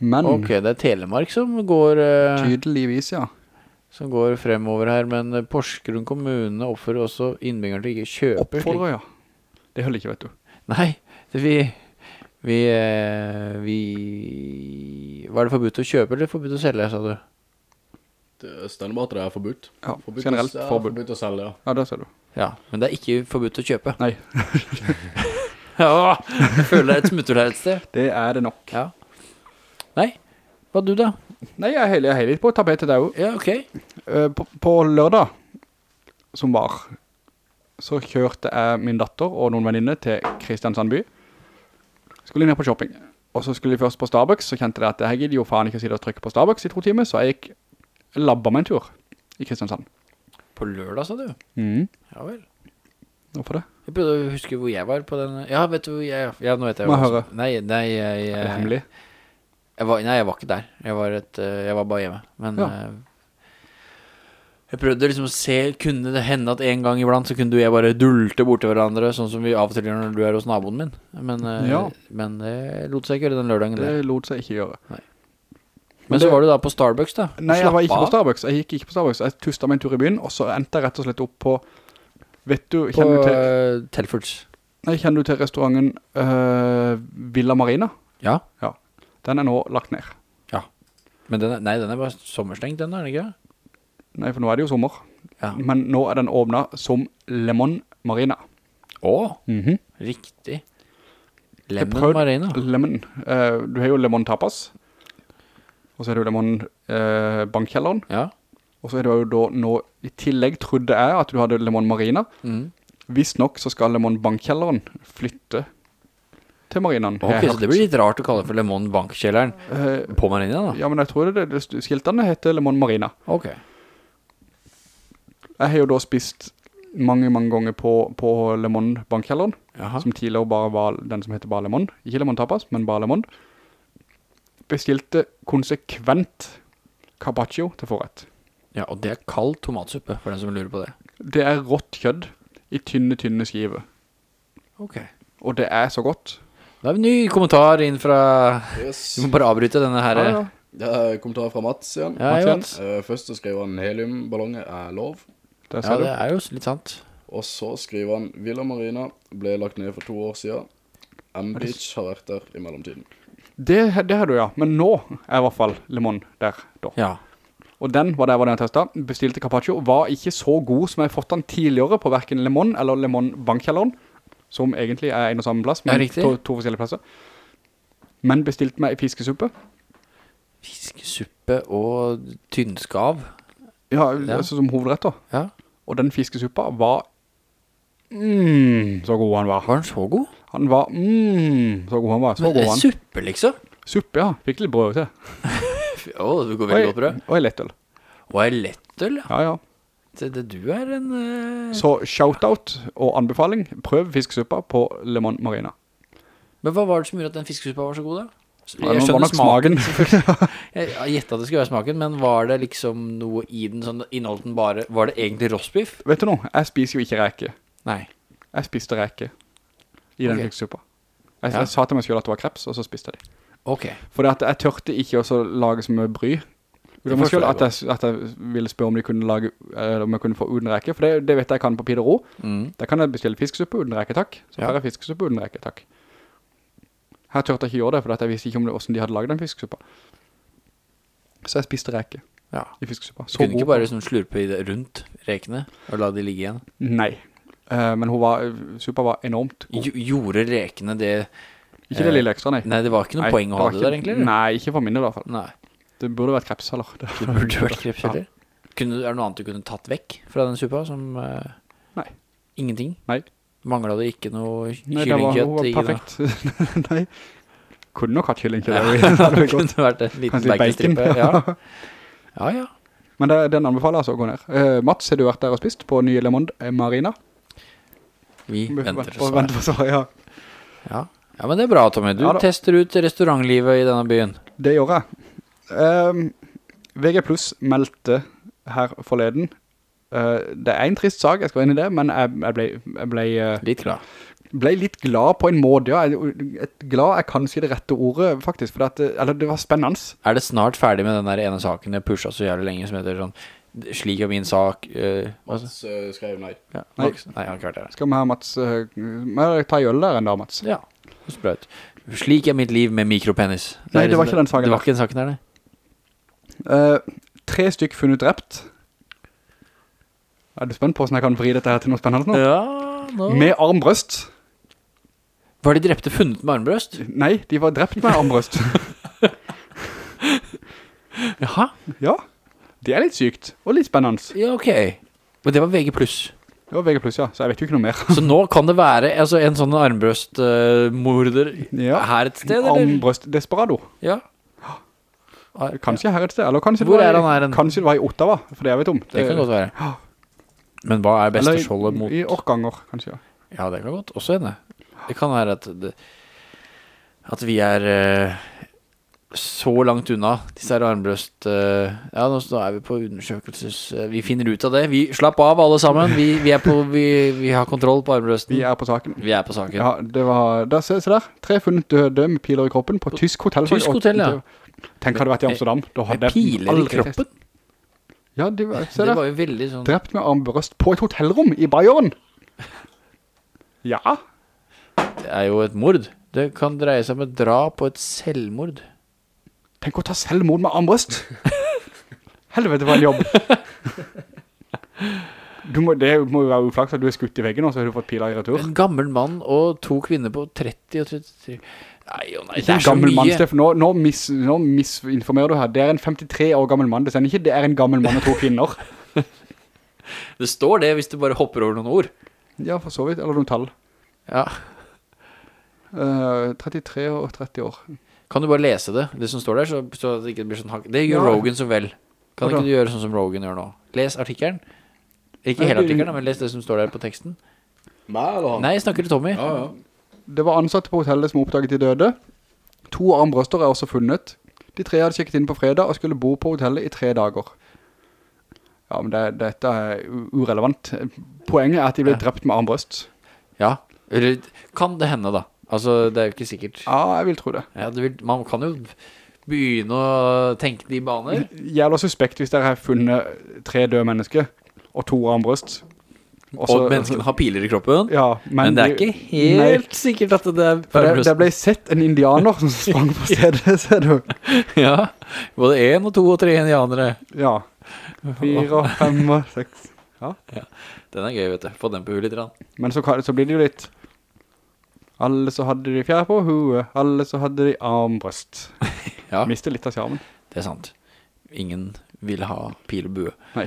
S2: Men
S1: Ok, det er Telemark som går, Uh...
S2: tydeligvis, ja.
S1: Som går fremover her, men eh, Porsgrunn kommune oppfører også innbyggerne til ikke kjøpe slik.
S2: Oppfordrer, ja. Det holder ikke, vet du.
S1: Nei, det vi, vi, eh, vi, var det forbudt å kjøpe eller forbudt å selge, sa du?
S3: Det stemmer bare at det er forbudt.
S2: Ja,
S3: Forbudt
S2: generelt
S3: å, ja,
S2: forbud.
S3: forbudt å selge, ja.
S2: Ja, det ser du.
S1: Ja, men det er ikke forbudt å kjøpe.
S2: Nei,
S1: Ja, jeg føler det er et smutthull her et sted.
S2: det er det nok.
S1: Ja. Nei, hva du da?
S2: Nei, jeg er heller, jeg er litt på tapetet der jo.
S1: Ja, ok.
S2: Eh, på, på lørdag, som var, så kjørte jeg min datter og noen venninner til Kristiansand by. Skulle ned på shopping. Og så skulle de først på Starbucks, så kjente jeg at jeg gidder jo faen ikke å sitte og trykke på Starbucks i to timer, så jeg gikk labba meg en tur i Kristiansand.
S1: På lørdag, sa du?
S2: Mhm.
S1: Ja vel.
S2: Hvorfor det?
S1: Jeg prøvde å huske hvor jeg var på den Ja, vet du hvor jeg Ja, nå vet jeg
S2: Må jeg høre?
S1: Nei, nei, jeg,
S2: Er det hemmelig?
S1: jeg var, Nei, jeg var ikke der Jeg var, et, eh, jeg var bare hjemme Men
S2: Ja.
S1: eh, Jeg prøvde liksom å se Kunne det hende at en gang iblant Så kunne du og jeg bare dulte bort til hverandre Sånn som vi av og til gjør når du er hos naboen min Men, eh,
S2: Ja.
S1: men det lot seg ikke gjøre den lørdagen
S2: Det
S1: der.
S2: lot seg ikke gjøre.
S1: Men så var du da på Starbucks da
S2: Nei, jeg var ikke på Starbucks. Jeg gikk ikke på Starbucks. Jeg tustet meg en tur i byen, og så endte jeg rett og slett opp på Vet du,
S1: På
S2: kjenner du til,
S1: Telfords
S2: nei, kjenner du til restauranten uh, Villa Marina?
S1: Ja.
S2: Ja Den er nå lagt ned. Ja.
S1: Men den er, nei, den er bare sommerstengt den er det ikke?
S2: Nei, for nå er det jo sommer.
S1: Ja
S2: Men nå er den åpnet som Lemon Marina.
S1: Åh,
S2: Mhm.
S1: riktig Lemon Marina
S2: Lemon. Uh, du har jo Lemon Tapas. Og så er det jo Lemon uh, Bankkjelleren.
S1: Ja
S2: Og så er det jo da nå, i tillegg trodde jeg at du hadde Lemon Marina.
S1: mm.
S2: Visst nok så skal Lemon Bankkjelleren flytte til Marinaen.
S1: Ok, så det blir litt rart å kalle det for Lemon Bankkjelleren
S2: uh,
S1: På Marina da
S2: ja, men jeg tror det, det, det skiltene heter Lemon Marina.
S1: Ok
S2: Jeg har jo da spist mange, mange ganger på, på Lemon Bankkjelleren,
S1: Jaha
S2: som tidligere bare var den som heter bare Lemon. Ikke Lemon Tapas, men bare Lemon. Bestilte konsekvent carpaccio til forrett.
S1: Ja, og det er kald tomatsuppe For den som lurer på det
S2: Det er rått kjødd i tynne, tynne skiver.
S1: Ok
S2: Og det er så godt.
S1: Da har vi en ny kommentar inn fra
S3: Yes.
S1: Vi må bare avbryte denne her
S2: Ja, ja.
S3: Det er kommentar fra Mats igjen.
S1: Ja,
S2: Mats.
S3: Eh, først så skriver han heliumballonger er lov.
S2: det
S1: Ja, det er jo litt sant
S3: Og så skriver han Villa Marina ble lagt ned for to år siden. M-Beach har vært der i mellomtiden.
S2: Det, det har du, ja. Men nå er i hvert fall Lemon der, da.
S1: Ja
S2: Og den var der var den jeg testet. Bestilte carpaccio. Var ikke så god som jeg har fått den tidligere på hverken Lemon eller Lemon Bankkjelleren. Som egentlig er en og samme plass,
S1: Ja,
S2: men
S1: riktig.
S2: to, to forskjellige plasser. Men bestilte meg fiskesuppe.
S1: Fiskesuppe og tynnskav
S2: Ja,
S1: Ja.
S2: altså som hovedrett da.
S1: Ja
S2: Og den fiskesuppa var mm, så god han var.
S1: Var den så god?
S2: Han var mm, så god han var. Så
S1: Men,
S2: god han.
S1: Suppe liksom
S2: Suppe, ja. Fikk litt brød til.
S1: Åh, det går veldig godt brød
S2: Og en lettøl.
S1: Og en lettøl, ja
S2: Ja, ja.
S1: Det, det, Du er en Uh...
S2: Så shoutout og anbefaling. Prøv fiskesuppa på Lemon Marina.
S1: Men hva var det som gjorde at den fiskesuppa var så god da?
S2: Jeg skjønner smaken. smaken.
S1: Jeg gjettet at det skulle være smaken Men var det liksom noe i den sånn, Inneholdt den bare Var det egentlig rostbiff?
S2: Vet du noe? Jeg spiser jo ikke reke.
S1: Nei
S2: Jeg spiste reke i den
S1: okay.
S2: fiskesuppa. Jeg,
S1: Ja.
S2: jeg sa til meg selv at det var kreps, og så spiste jeg de.
S1: Ok
S2: For det jeg tørte ikke å lage så mye bry. Ut
S1: må
S2: selv at jeg, at jeg ville spørre om de kunne lage, eh, om jeg kunne få uden reke. For det, det vet jeg kan på Pidero.
S1: mm.
S2: Der kan jeg bestille fiskesuppe uden reke, takk. Så
S1: Ja.
S2: får jeg fiskesuppe uten reke, takk. Her tørte jeg ikke gjøre det, for jeg visste ikke om det, hvordan de hadde laget den fiskesuppa. Så jeg spiste reke
S1: Ja
S2: i fiskesuppa.
S1: Du
S2: Så
S1: kunne ikke bare liksom slurpe rundt rekene Og la de ligge igjen
S2: Nei. uh, men var, suppa var enormt god.
S1: Gjorde rekene det
S2: Ikke det lille ekstra, nei.
S1: Nei, det var ikke noe
S2: Nei,
S1: poeng å
S2: det
S1: ha det
S2: ikke-
S1: der egentlig?
S2: Nei, ikke for min i hvert fall.
S1: Nei
S2: Det burde vært krepsheller? Det,
S1: Det burde vært kreps Ja. kunne, Er det noe annet du kunne tatt vekk fra den suppa som uh,
S2: Nei.
S1: Ingenting?
S2: Nei.
S1: Manglet det ikke noe kyllingkjøtt?
S2: Nei, det var, hun var perfekt. nei. Kunne nok hatt kyllingkjøtt.
S1: Ja,
S2: det
S1: det kunne vært en liten baconstrippe Ja, ja, ja.
S2: Men det, den anbefaler jeg altså å gå ned. Uh, Mats, har du vært der og spist på nye Le Monde eh, Marina?
S1: Vi venter
S2: på,
S1: så
S2: venter på svar, ja.
S1: ja. ja, men det er bra, Tommy Du
S2: Ja
S1: tester ut restaurantlivet i denne byen
S2: Det gjør jeg. Ehm, VG Plus meldte her forleden. Uh, det er en trist sak, jeg skal inn i det, men jeg, jeg, ble, jeg ble, uh,
S1: Litt glad
S2: ble litt glad på en måte. Ja, et glad er kanskje det rette ordet, faktisk. For det- eller det var spennende.
S1: Er det snart ferdig med den der ene saken jeg pushet så jævlig lenge Som heter sånn Slik er min sak uh,
S3: Mats uh, skrev nei.
S1: ja,
S2: Nei.
S1: Nei, han ikke det
S2: Skal vi ha Mats uh, Ta i øl der enn da, Mats.
S1: Ja, ut Slik er mitt liv med mikropenis
S2: Nei,
S1: det,
S2: det var ikke den saken
S1: Det var ikke den saken der, det
S2: Eh, tre stykk funnet drept. Er du spent på hvordan jeg kan vri dette her til noe spennende nå?
S1: Ja, nå
S2: Med armbrøst.
S1: Var de drepte funnet med armbrøst?
S2: Nei, de var drept med armbrøst.
S1: Jaha,
S2: ja, det er litt sykt. Og litt spennende.
S1: ja ok Men det var VG+.
S2: Det var VG+, ja, så jeg vet jo ikke noe mer.
S1: Så nå kan det være altså, en sånn armbrøstmorder
S2: Ja.
S1: her et sted, eller?
S2: Armbrøst Desperado.
S1: Ja.
S2: Kanskje her et sted, eller kanskje,
S1: Hvor
S2: det, var,
S1: er han en-
S2: kanskje det var i Ottawa, for det jeg vet om.
S1: Det kan godt være. Men hva er beste skjoldet
S2: Eller
S1: mot
S2: i, i Orkanger, kanskje, ja.
S1: Ja, det kan godt også hende. Det kan være at det, At vi er uh, så langt unna disse her armbrøst Uh, Ja, nå, nå er vi på undersøkelses Uh, Vi finner ut av det. Vi Slapp av, alle sammen. Vi, vi, er på, vi, vi har kontroll på armbrøsten.
S2: Vi er på saken.
S1: Vi er på saken.
S2: Ja, det var, der, se, se der. Tre funnet døde med piler i kroppen på tysk hotell.
S1: Tysk hotell, ja.
S2: Tenk hadde vært i Amsterdam. Da hadde jeg
S1: piler i kroppen.
S2: Ja, de, var- se
S1: Det var jo veldig sånn
S2: Drept med armbrøst på et hotellrom i Bayern. Ja.
S1: Det er jo et mord. Det kan dreie seg om et drap og et selvmord.
S2: Tenk å ta selvmord med armbrøst. Helvete, var en jobb. Du må, det må jo være uflaks at du er skutt i veggen, og så har du fått piler i retur.
S1: En gammel mann og to kvinner på 30 og 33 Nei, jo nei,
S2: Ikke
S1: det
S2: en
S1: er så
S2: gammel mann, Steffen. Nå, nå, mis, nå misinformerer du her. Det er en 53 år gammel mann. Det er ikke det er en gammel mann og to kvinner.
S1: Det står det hvis du bare hopper over noen ord
S2: Ja, for så vidt. Eller noen tall.
S1: Ja,
S2: Uh, 33 og 30 år.
S1: kan du bare lese det Det som står der, så, så det ikke blir sånn hakk Det gjør
S2: Ja.
S1: Rogan så vel Kan
S2: Hva da?
S1: ikke du gjøre sånn som Rogan gjør nå Les artikkelen Ikke
S2: Nei,
S1: hele artikkelen, men les det som står der på teksten
S3: Meg eller han?
S1: Nei, jeg snakker til Tommy
S3: Ja, ja.
S2: Det var ansatte på hotellet som oppdaget de døde. To armbrøster er også funnet. De tre hadde sjekket inn på fredag og skulle bo på hotellet i tre dager. Ja, men det, dette er urelevant. Poenget er at de ble drept med armbrøst.
S1: Ja, kan det hende da Altså, det er jo ikke sikkert
S2: Ja, jeg vil tro det.
S1: ja, det vil, Man kan jo begynne å tenke de baner
S2: Jævla suspekt hvis dere har funnet tre døde mennesker og to armbrøst.
S1: Og menneskene har piler i kroppen.
S2: Ja,
S1: Men, det er ikke helt sikkert at det er
S2: For det, det ble sett en indianer som sprang på stedet, ser du.
S1: Ja, både en og to og tre indianere.
S2: Ja. Fire fem og seks. Ja.
S1: Den er gøy, vet du. Få den på hulet litt.
S2: Men så, så blir det jo litt. Alle så hadde de fjær på hodet Alle så hadde de armbrøst.
S1: Ja,
S2: Mister litt av skjermen.
S1: Det er sant. Ingen vil ha pil og bue.
S2: Nei.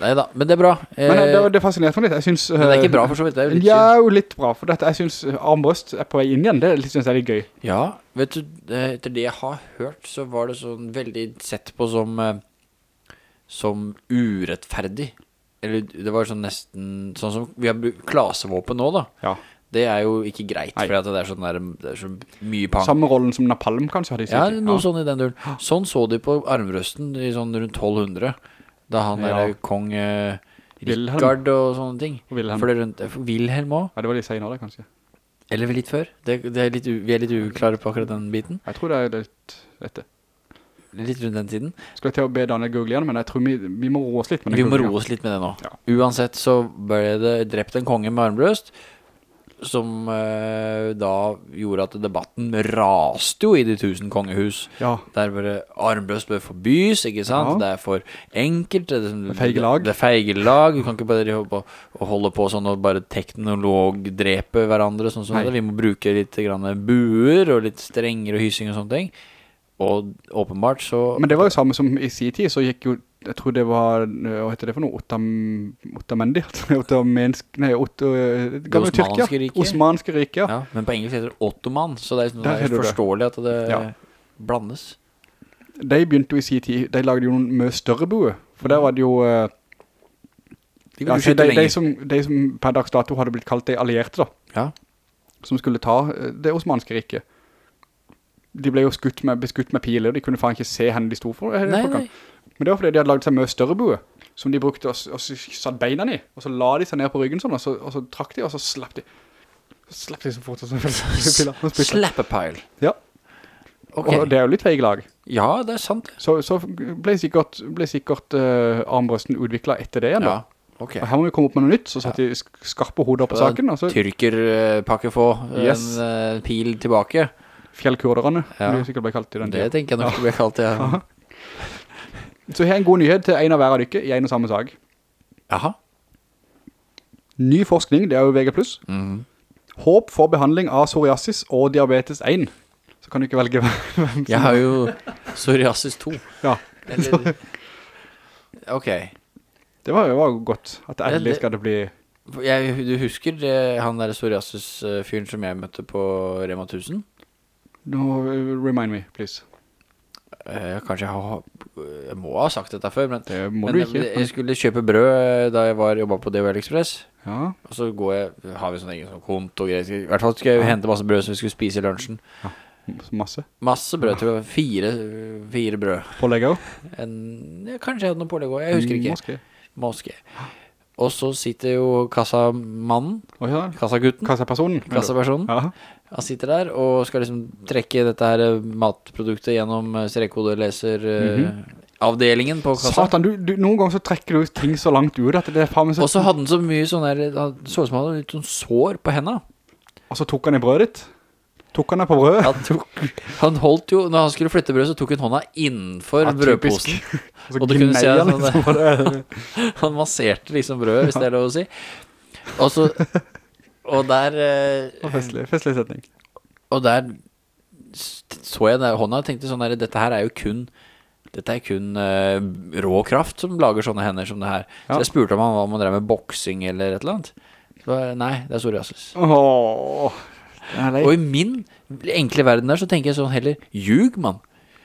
S1: Neida, men det er bra. Eh,
S2: Men det, det fascinerte meg litt. Jeg synes
S1: Men det er ikke
S2: eh,
S1: bra for så vidt Det er litt
S2: Ja, jo litt bra For dette, jeg synes eh, armbrøst er på vei inn igjen. Det synes jeg er litt gøy.
S1: Ja, vet du, eh, etter det jeg har hørt Så var det sånn veldig sett på som eh, Som urettferdig. Eller det var sånn nesten Sånn som vi har brukt klasevåpen nå da.
S2: Ja.
S1: Det er jo ikke greit
S2: Nei.
S1: For det er, sånn der, det er så mye pang.
S2: Samme rollen som Napalm kanskje hadde de sikkert.
S1: Ja,
S2: noe
S1: noe sånn i den duren. Sånn så de på armrøsten i sånn rundt 1200. Da han
S2: Ja.
S1: der kong eh. Rikard og sånne ting.
S2: Og Wilhelm.
S1: For det rundt, eh, Wilhelm også.
S2: Ja, det var litt senere kanskje
S1: Eller litt før. Det, det er litt, vi er litt uklare på akkurat den biten.
S2: Jeg tror det er litt etter.
S1: Litt rundt den tiden.
S2: Skal jeg til å be Daniel google igjen Men jeg tror vi, vi må roe oss litt med det.
S1: Vi må roe oss litt med det nå.
S2: Ja.
S1: Uansett så ble det drept en konge med armbrøst. Som eh, da gjorde at debatten raste jo i de tusen kongehus.
S2: Ja,
S1: Der bare armbrøst bør forbys, ikke sant?
S2: Ja.
S1: Det er for enkelt. Det er,
S2: Det feige lag.
S1: Det feige lag. Du kan ikke bare holde på holde på sånn og bare teknologdrepe hverandre. Sånn som det. Vi må bruke litt grann buer og litt strengere Hysing hyssing og sånne ting. Og åpenbart så
S2: Men det var jo samme som i sin tid, så gikk jo, jeg tror det var, øh, hva heter det for noe, Ottam, Ottamendi, Ottamensk, nei, Otto, øh, gamle Tyrkia,
S1: riket.
S2: Osmanske riket, ja.
S1: ja, Men på engelsk heter det ottoman, så det er, sånn- det er forståelig at det
S2: Ja.
S1: blandes.
S2: De begynte jo i sin tid, de lagde jo noen mye større bue, for der var det jo, øh,
S1: De
S2: ja, de, de, som, de som per dags dato hadde blitt kalt de allierte da,
S1: Ja.
S2: som skulle ta det osmanske riket. De ble jo skutt med, beskutt med piler, og de kunne faen ikke se henne de stod for. eh,
S1: Nei, nei.
S2: Men det var fordi de hadde laget seg mye større bue, som de brukte og, og satt beina i, og så la de seg ned på ryggen sånn, og så, og så trakk de, og så slapp de. Så slapp de så fort, og så piller, og
S1: a pile.
S2: Ja,
S1: Okay.
S2: og det er jo litt feig lag.
S1: Ja, det er sant.
S2: Så, så ble sikkert, ble sikkert uh, armbrøsten utviklet etter det igjen da.
S1: Ja, Okay.
S2: Og her må vi komme opp med noe nytt, så satte de sk- skarpe hoder på saken, så
S1: Tyrkerpakke få
S2: Yes.
S1: en uh, pil tilbake.
S2: fjellkurderne,
S1: Ja.
S2: det de sikkert ble kalt i den tiden.
S1: Det tenker jeg nok ja. ble kalt, ja.
S2: Så her er en god nyhet til en av hver av dere i en og samme sag.
S1: Jaha.
S2: Ny forskning, det er jo VG+.
S1: Mm.
S2: Håp for behandling av psoriasis og diabetes 1. Så kan du ikke velge hvem
S1: Jeg har jo psoriasis 2.
S2: Ja,
S1: Eller Ok.
S2: det var jo var godt at endelig skal det bli...
S1: Jeg, du husker det, han der psoriasis-fyren som jeg møtte på Rema 1000?
S2: Nå, uh, remind me, please.
S1: Eh, kanskje jeg har Jeg må ha sagt dette før, men,
S2: Det
S1: men
S2: ikke.
S1: jeg skulle kjøpe brød eh, da jeg var jobbet på DHL Express.
S2: Ja,
S1: Og så går jeg Har vi sånn egen sånn konto. I hvert fall skulle jeg hente masse brød som vi skulle spise i lunsjen.
S2: Ja. Masse.
S1: Masse brød, tror jeg. Fire, fire brød.
S2: Pålegg også.
S1: En, kanskje jeg hadde noen pålegg også, jeg husker ikke.
S2: Moske
S1: Moské. Og så sitter jo kassamannen,
S2: ja.
S1: kassagutten,
S2: Kassapersonen.
S1: kassapersonen.
S2: Ja.
S1: Han sitter der og skal liksom trekke dette her eh, matproduktet gjennom strekkodeleser mm -hmm. avdelingen på kassa.
S2: Satan, du, du, noen ganger så trekker du ting så langt ut at det er faen meg så...
S1: Og så hadde han så mye sånn der, så ut som han hadde litt sånn sår på hendene.
S2: Og så tok han i brødet ditt. Tok han det på brød?
S1: Han, tok, han holdt jo, når han skulle flytte brød, så tok han hånda innenfor
S2: Ja,
S1: brødposen. og du kunne se
S2: at han liksom.
S1: Han masserte liksom brød, hvis det er lov å si. Og så, og der,
S2: Og Festlig, festlig setning.
S1: og der så jeg der hånda og tenkte sånn der, dette her er jo kun, dette er kun uh, rå kraft som lager sånne hender som det her. Så jeg spurte om han, om han drev med boksing eller et eller annet. Så, nei, det er psoriasis.
S2: Åh,
S1: Og i min enkle verden der så tenker jeg sånn heller, ljug mann.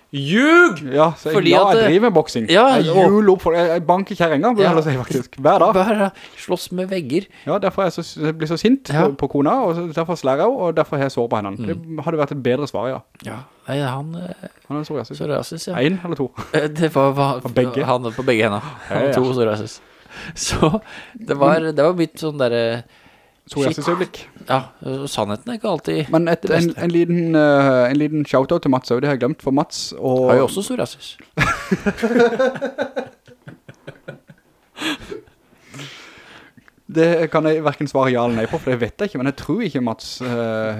S1: Ljug!
S2: Ja, så jeg,
S1: Fordi
S2: ja,
S1: at,
S2: jeg
S1: eh,
S2: driver med boksing.
S1: ja,
S2: jeg
S1: og-
S2: opp for Jeg, jeg banker jeg
S1: Ja.
S2: si faktisk. Hver dag.
S1: Bare slåss med vegger.
S2: Ja, derfor er jeg, så, jeg blir så sint
S1: Ja.
S2: på, på kona, og derfor slærer jeg og derfor har jeg sår på hendene.
S1: Mm.
S2: Det hadde vært et bedre svar, ja.
S1: Ja, nei, han eh,
S2: Han er psoriasis.
S1: psoriasis, ja.
S2: En eller to.
S1: Eh, Det var, var
S2: På begge?
S1: Han på begge hendene. Han
S2: Ja, ja.
S1: to psoriasis. Så det var, det var mitt sånn derre
S2: Psoriasisøyeblikk.
S1: Ja, sannheten er ikke alltid
S2: Men et, en, en, liten, uh, en liten shoutout til Mats det har jeg glemt, for Mats og...
S1: Har jo også psoriasis.
S2: Det kan jeg hverken svare ja eller nei på, for det vet jeg ikke, men jeg tror ikke Mats uh,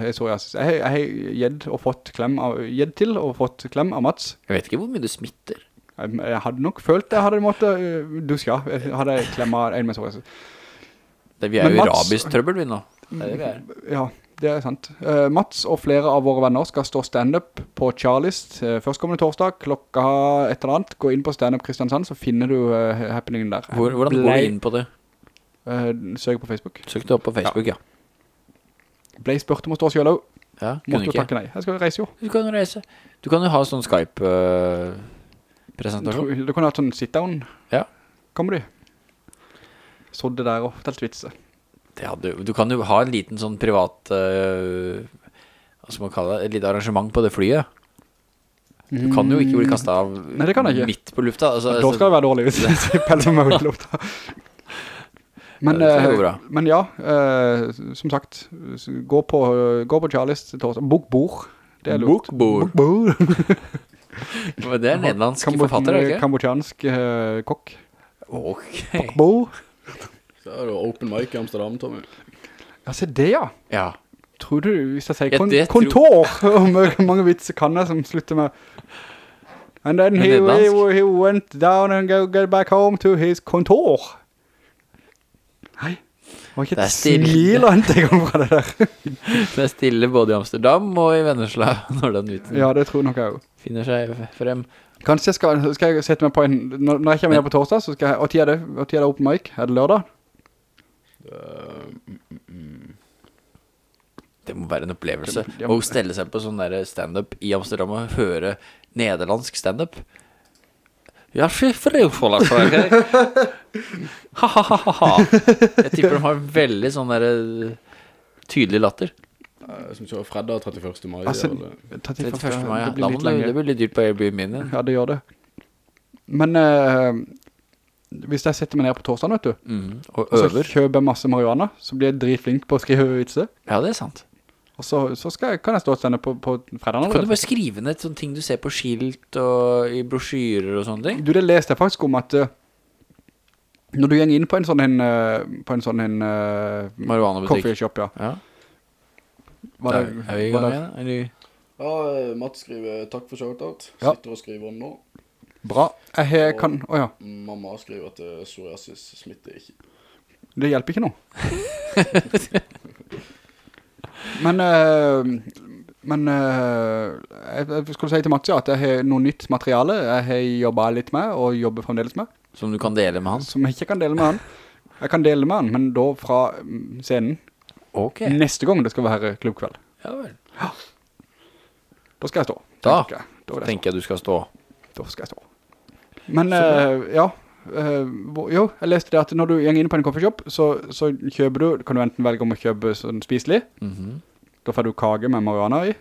S2: er psoriasis. Jeg, har- gjedd og fått klem av, gitt til og fått klem av Mats.
S1: Jeg vet ikke hvor mye det smitter.
S2: Jeg, jeg hadde nok følt det, hadde måttet uh, duske av, jeg hadde klemmet en med psoriasis.
S1: Det, vi er
S2: Men
S1: jo i
S2: rabisk
S1: trøbbel vi nå. Det er det vi.
S2: Ja, det er sant. Uh, Mats og flere av våre venner skal stå stand-up på Charlies uh, førstkommende torsdag, klokka et eller annet. Gå inn på stand-up Kristiansand, så finner du uh, happeningen der.
S1: Hvor, hvordan går
S2: Blei-
S1: du inn på det?
S2: Eh, søk på Facebook.
S1: Søk det opp på Facebook, ja.
S2: Ble spurt om å stå selv også.
S1: Ja, kunne
S2: Måtte
S1: ikke.
S2: takke nei. Jeg skal reise jo.
S1: Du kan reise. Du kan jo ha sånn Skype-presentasjon.
S2: Du kan ha sånn sit-down.
S1: Ja.
S2: Kommer de. Så det der og fortalt vitser.
S1: Det hadde, du kan jo ha en liten sånn privat uh, Hva skal man kalle det? Et lite arrangement på det flyet. Du kan jo ikke bli kastet av
S2: Nei, det kan jeg ikke.
S1: midt på lufta. Altså,
S2: Da skal det være dårlig hvis jeg peller meg ut i lufta. Men,
S1: Ja,
S2: eh, men ja, uh, som sagt, gå på, gå på Charlies til torsdag. Bok bord. Det er lurt.
S1: Bok
S2: Bord.
S1: Det er nederlandsk forfatter, er ikke?
S2: Kambodjansk uh, kokk.
S1: Ok.
S2: Bord.
S3: Så er det open mic i Amsterdam, Tommy.
S2: Ja, se det ja.
S1: Ja.
S2: Tror du, hvis jeg sier kon
S1: ja,
S2: kontor, hvor mange vitser kan jeg som slutter med And then he, he, he went down and go, get back home to his kontor. Nei, det var ikke et smil og hente jeg kom fra det der.
S1: Det er stille både i Amsterdam og i Vennesla når den viten
S2: Ja, det tror nok jeg også.
S1: finner seg frem.
S2: Kanskje jeg skal, skal jeg sette meg på en, når, når jeg kommer ned på torsdag, så skal jeg, og tid er det, og tid er det open mic? Er det lørdag?
S3: Eh,
S1: Det må være en opplevelse.
S2: Det- det må-
S1: Å stelle seg på sånn der stand-up i Amsterdam og høre nederlandsk stand-up. Ja, fy for det for deg. Ha-ha-ha-ha. Jeg tipper de har veldig sånn der eh, tydelig latter.
S3: Eh, Som kjører fredag 31. mai.
S2: Altså,
S3: det er vel-
S1: 31. mai, ja.
S2: Det blir
S1: Da
S2: litt
S1: lenger. det, blir litt dyrt på Airbnb min.
S2: Ja, det gjør det. Men uh, hvis jeg setter meg ned på torsdagen, vet du,
S1: Mm. Og
S2: og så kjøper jeg masse marihuana, så blir jeg dritflink på å skrive vitser.
S1: Ja, det er sant.
S2: Og så, så skal jeg, kan jeg stå og stende på, på fredagen.
S1: Kan du bare skrive ned sånne ting du ser på skilt og i brosjyrer og sånne ting?
S2: Du, det leste jeg faktisk om at eh, når du gjenger inn på en sånn en, på en sånn en uh,
S1: Marihuanabutikk.
S2: coffee shop, ja.
S1: Ja,
S2: Var det,
S1: er vi i gang igjen? du...
S3: Ja, Matt skriver takk for shoutout.
S2: Ja.
S3: Sitter og skriver nå.
S2: bra? Jeg har- kan, åja,
S3: Mamma skriver at eh, psoriasis smitter ikke.
S2: det hjelper ikke noe. men, Uh, men eh, jeg, jeg skulle si til Mats ja, at jeg har noe nytt materiale jeg har jobbet litt med, og jobber fremdeles med,
S1: Som du kan dele med han?
S2: som jeg ikke kan dele med han. Jeg kan dele med han, men da fra mm, scenen.
S1: Ok.
S2: Neste gang det skal være klubbkveld.
S1: Ja vel.
S2: Da skal jeg stå.
S1: Da
S2: tenker jeg. Da, jeg
S1: tenker jeg du skal stå.
S2: da skal jeg stå. Men uh, ja, uh, jo, jeg leste det at når du gjenger inn på en coffeeshop, så, så kjøper du, kan du enten velge om å kjøpe sånn spiselig,
S1: Mhm.
S2: da får du kage med marihuana i,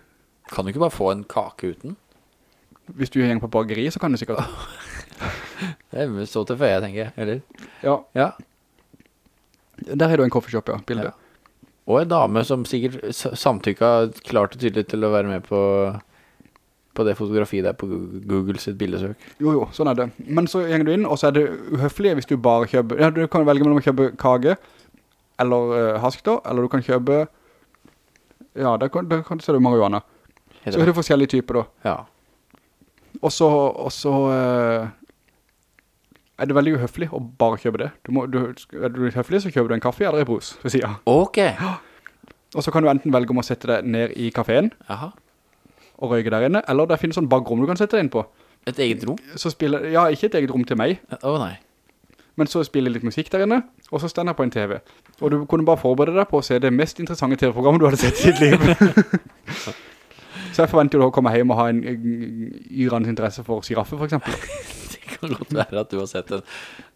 S1: Kan du ikke bare få en kake uten?
S2: Hvis du gjenger på bageri, så kan du sikkert.
S1: Det er så til jeg tenker jeg. Eller?
S2: Ja,
S1: Ja.
S2: der har du en coffeeshop, ja, bildet.
S1: Ja. Og en dame som sikkert samtykket samtykka klart og tydelig til å være med på, på det fotografiet der på Google- sitt bildesøk.
S2: Jo, jo, sånn er det. Men så gjenger du inn, og så er det uhøflig hvis du bare kjøper... Ja, du kan velge mellom å kjøpe kage, eller uh, hask da, eller du kan kjøpe... Ja, der kan, der kan så er det marihuana. Så er
S1: det.
S2: forskjellige typer da.
S1: Ja.
S2: Og så, og så eh, er det veldig uhøflig å bare kjøpe det. Du må, du, er du høflig, så kjøper du en kaffe eller en brus ved siden.
S1: Ok.
S2: Og så kan du enten velge om å sette deg ned i kaféen
S1: Aha.
S2: og røyke der inne, eller det finnes sånn bakrom du kan sette deg inn på.
S1: Et eget rom?
S2: Så spiller, ja, ikke et eget rom til meg,
S1: Å nei.
S2: men så spiller litt musikk der inne, og så stender jeg på en TV. Og du kunne bare forberede deg på å se det mest interessante TV-programmet du hadde sett i ditt liv. så jeg forventer jo å komme hjem og ha en yrans yrende interesse for giraffe, for eksempel.
S1: Kan godt være at du har sett en,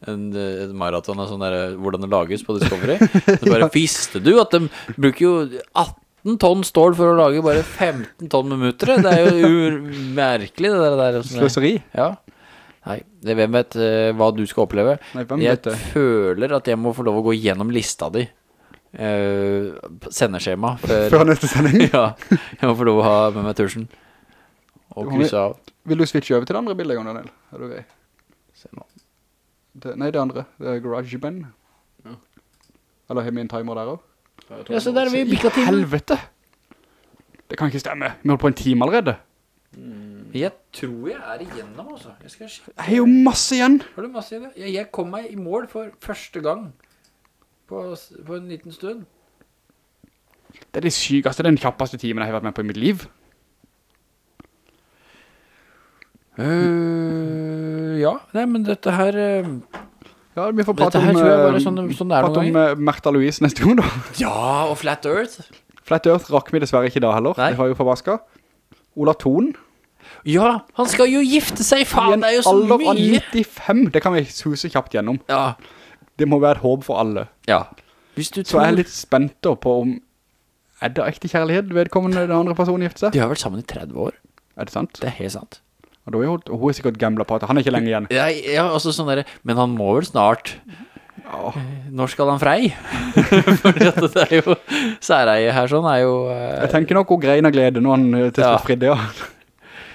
S1: en, en maraton av sånn der, hvordan det lages på Discovery. Så bare visste du at de bruker jo 18 tonn stål for å lage bare 15 tonn med muttere? Det er jo umerkelig det der.
S2: Sløseri.
S1: Ja. Nei, det, hvem vet uh, hva du skal oppleve?
S2: Nei,
S1: Jeg føler at jeg må få lov å gå gjennom lista di. Uh, sendeskjema før,
S2: Før neste sending.
S1: Ja, jeg må få lov å ha med meg tusjen. Og krysse av.
S2: Vil du switche over til det andre bildet, Daniel? Er du grei?
S1: Se nå.
S2: Det, nei, det andre. Det er GarageBand. Eller har vi en timer der også?
S1: Ja, så der er vi
S2: I
S1: til.
S2: helvete! Det kan ikke stemme. Vi holder på en time allerede.
S1: Jeg tror jeg er igjennom, altså. Jeg skal.
S2: Jeg har jo masse igjen.
S1: Har du masse igjen? Jeg, jeg kom meg i mål for første gang på, på en liten stund.
S2: Det er det sykeste, den kjappeste timen jeg har vært med på i mitt liv.
S1: Øh, ja, nei, men dette her uh,
S2: Ja, vi får prate om,
S1: her tror jeg
S2: eh,
S1: sånn, sånn
S2: prate om Märtha Louise neste gang da.
S1: Ja, og Flat Earth.
S2: Flat Earth rakk vi dessverre ikke da heller.
S1: Nei.
S2: Det har jo forbaska Ola Thon,
S1: Ja, han skal jo gifte seg, faen, det er jo så mye
S2: alder av
S1: mye.
S2: 95, det kan vi suse kjapt gjennom.
S1: Ja,
S2: Det må være et håp for alle.
S1: ja. Hvis du
S2: Så jeg er litt spent da på om Er det ekte kjærlighet vedkommende den andre personen gifter seg?
S1: De har vært sammen i 30 år.
S2: Er det sant?
S1: Det er helt sant.
S2: Og er hun, hun er sikkert gamblet på at han er ikke lenge igjen.
S1: Ja, ja altså sånn der, men han må vel snart
S2: Ja,
S1: Når skal han frei? Fordi at det er jo Særeie her sånn er jo Uh...
S2: jeg tenker nok hun grein av glede når han eh, til
S1: Ja.
S2: slutt fridde, ja.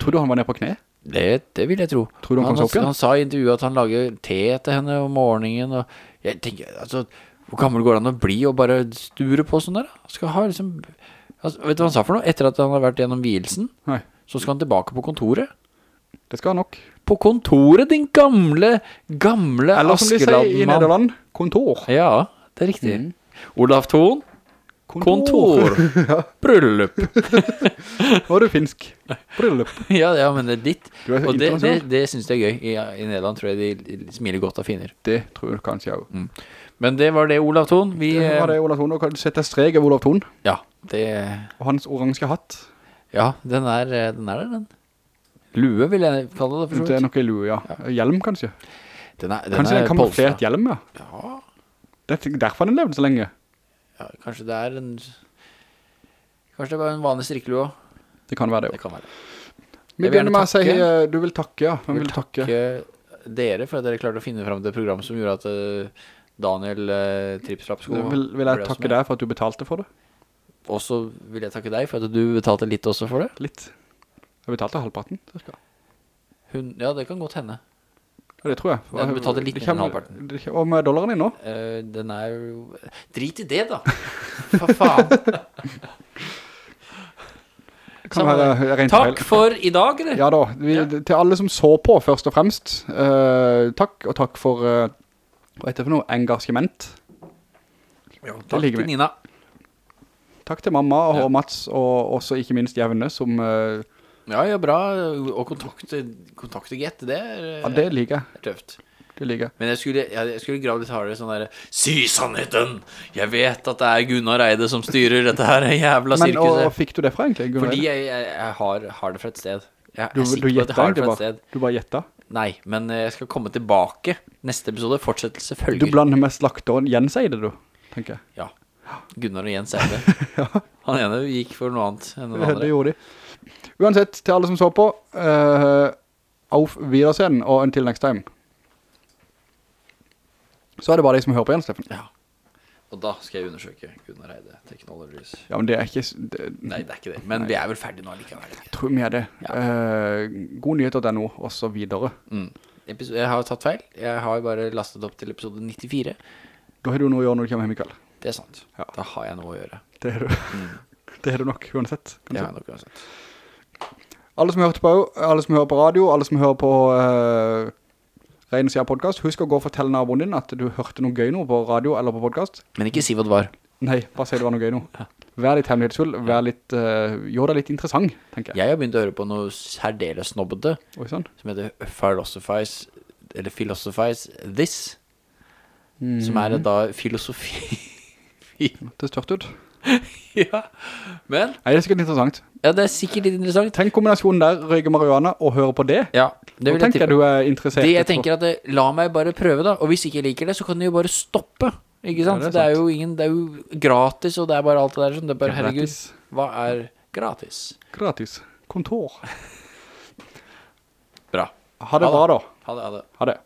S2: Tror du han var nede på kne?
S1: det, det vil jeg tro
S2: Tror du han opp igjen?
S1: han sa i intervjuet at han lager te til henne om morgenen Og jeg tenker, altså Hvor gammel går det an å bli og bare sture på sånn der? Han Skal ha liksom altså, Vet du hva han sa for noe? Etter at han har vært gjennom hvilesen,
S2: Nei,
S1: Så skal han tilbake på kontoret
S2: det skal nok.
S1: På kontoret, din gamle Gamle
S2: Eller som de sier i Nederland, kontor.
S1: Ja, det er riktig
S2: Mm.
S1: Olaf Thorn, Kontor Bryllup
S2: Var du finsk? Bryllup.
S1: Ja, ja, men det er ditt
S2: Du er
S1: Og det, det, det synes jeg er gøy I, I Nederland tror jeg de smiler godt av finner
S2: Det tror jeg kanskje jeg også.
S1: Men det var det, Olav Thorn. Vi,
S2: Det var det Olav Thorn. Og kan du sette streg av Olav Thorn?
S1: Ja, det
S2: Og hans oransje hatt.
S1: Ja, den er, eh, den er der, den Lue vil jeg kalle det for så
S2: Det er nok en lue, ja. Hjelm kanskje.
S1: Den er, den
S2: Kanskje
S1: er
S2: en kamuflert hjelm, ja.
S1: Ja,
S2: Det er derfor den levde så lenge.
S1: ja, kanskje det er en Kanskje det var en vanlig strikkelue også
S2: Det kan være det jo.
S1: Det kan være
S2: Vi begynner med å si, eh, du vil takke, ja. Vi
S1: vil,
S2: vil takke?
S1: takke dere for at dere klarte å finne frem til program som gjorde at eh, Daniel uh,
S2: Vil, vil jeg takke deg for at du betalte for det?
S1: Og så vil jeg takke deg for at du betalte litt også for det
S2: Litt. Jeg betalte halvparten, cirka.
S1: Hun, Ja, det kan godt hende
S2: Ja, det tror jeg.
S1: Ja, du betalte litt mer enn halvparten.
S2: Og med dollaren din nå?
S1: Uh, Den er jo Drit i det da Hva faen
S2: være.
S1: Takk for i dag, eller?
S2: Ja da, vi, til alle som så på først og fremst, Uh, takk, og takk for, uh, hva heter det for noe, engasjement.
S1: Takk til. Nina
S2: Takk til mamma og
S1: Ja.
S2: Mats, og også ikke minst Jevne, som, eh,
S1: Ja, ja, bra. Og kontakte, kontakte Gett, det er,
S2: ja, det liker jeg,
S1: tøft.
S2: Det liker jeg.
S1: Men jeg skulle, jeg, jeg skulle grave litt hardere sånn der Si sannheten! Jeg vet at det er Gunnar Eide som styrer dette her jævla
S2: Men, og,
S1: sirkuset
S2: fikk du det fra egentlig? Gunnar?
S1: Fordi jeg, jeg, jeg har, har det fra et sted. Jeg,
S2: du,
S1: er
S2: du
S1: sikker på at jeg har det
S2: egentlig
S1: fra et
S2: bare,
S1: sted.
S2: du bare gjettet.
S1: Nei, men eh, jeg skal komme tilbake Neste episode, fortsettelse
S2: Du
S1: følger
S2: blander med slakteren. Jens Eide, du, tenker jeg.
S1: Ja, Gunnar og Jens Eide. Han ene gikk for noe annet enn den
S2: Det, det
S1: andre
S2: gjorde de. Uansett, til alle som så på, uh, auf Wiedersehen, og until next time. Så er det bare de som hører på igjen, Steffen.
S1: Ja. Og da skal jeg undersøke Gunnar Eide Technologies.
S2: Ja, men det er ikke... Det,
S1: Nei, det er ikke det. Men vi er vel ferdige nå likevel.
S2: jeg tror vi er det. Uh, Godnyheter.no, og så videre.
S1: Mm. Jeg har tatt feil. Jeg har bare lastet opp til episode 94.
S2: Da har du noe å gjøre når du kommer hjem i kveld.
S1: Det er sant.
S2: Ja.
S1: Da har jeg noe å gjøre.
S2: Det har du. Det har du nok, uansett.
S1: Det har jeg nok uansett.
S2: Alle som på, alle som hører på radio, alle som hører på uh, Reine Sida podcast, husk å gå og fortelle naboen din at du hørte noe gøy nå på radio eller på podcast.
S1: Men ikke si hva det var.
S2: Nei, bare si det var noe gøy nå. Vær litt hemmelighetsfull, vær litt, uh, gjør deg litt interessant, tenker jeg.
S1: Jeg har begynt å høre på noe særdeles snobbete
S2: sånn.
S1: som heter Philosophize, eller Philosophize This, som er da filosofi.
S2: Det størte ut.
S1: ja, men
S2: Nei, det er sikkert interessant.
S1: ja, det er sikkert litt interessant.
S2: Tenk kombinasjonen der, røyke marihuana og høre på det.
S1: Ja, det vil jeg
S2: tenker du er interessert.
S1: Det jeg
S2: etterpå.
S1: tenker at det, la meg bare prøve da, og hvis ikke jeg liker det, så kan du jo bare stoppe. Ikke sant?
S2: Ja, det
S1: det,
S2: er
S1: er jo ingen, det er jo gratis, og det er bare alt det der sånn. Det er bare, herregud, hva er gratis?
S2: Gratis. Kontor.
S1: Bra. Ha det.
S2: bra da.
S1: Ha det, ha det.
S2: Ha det.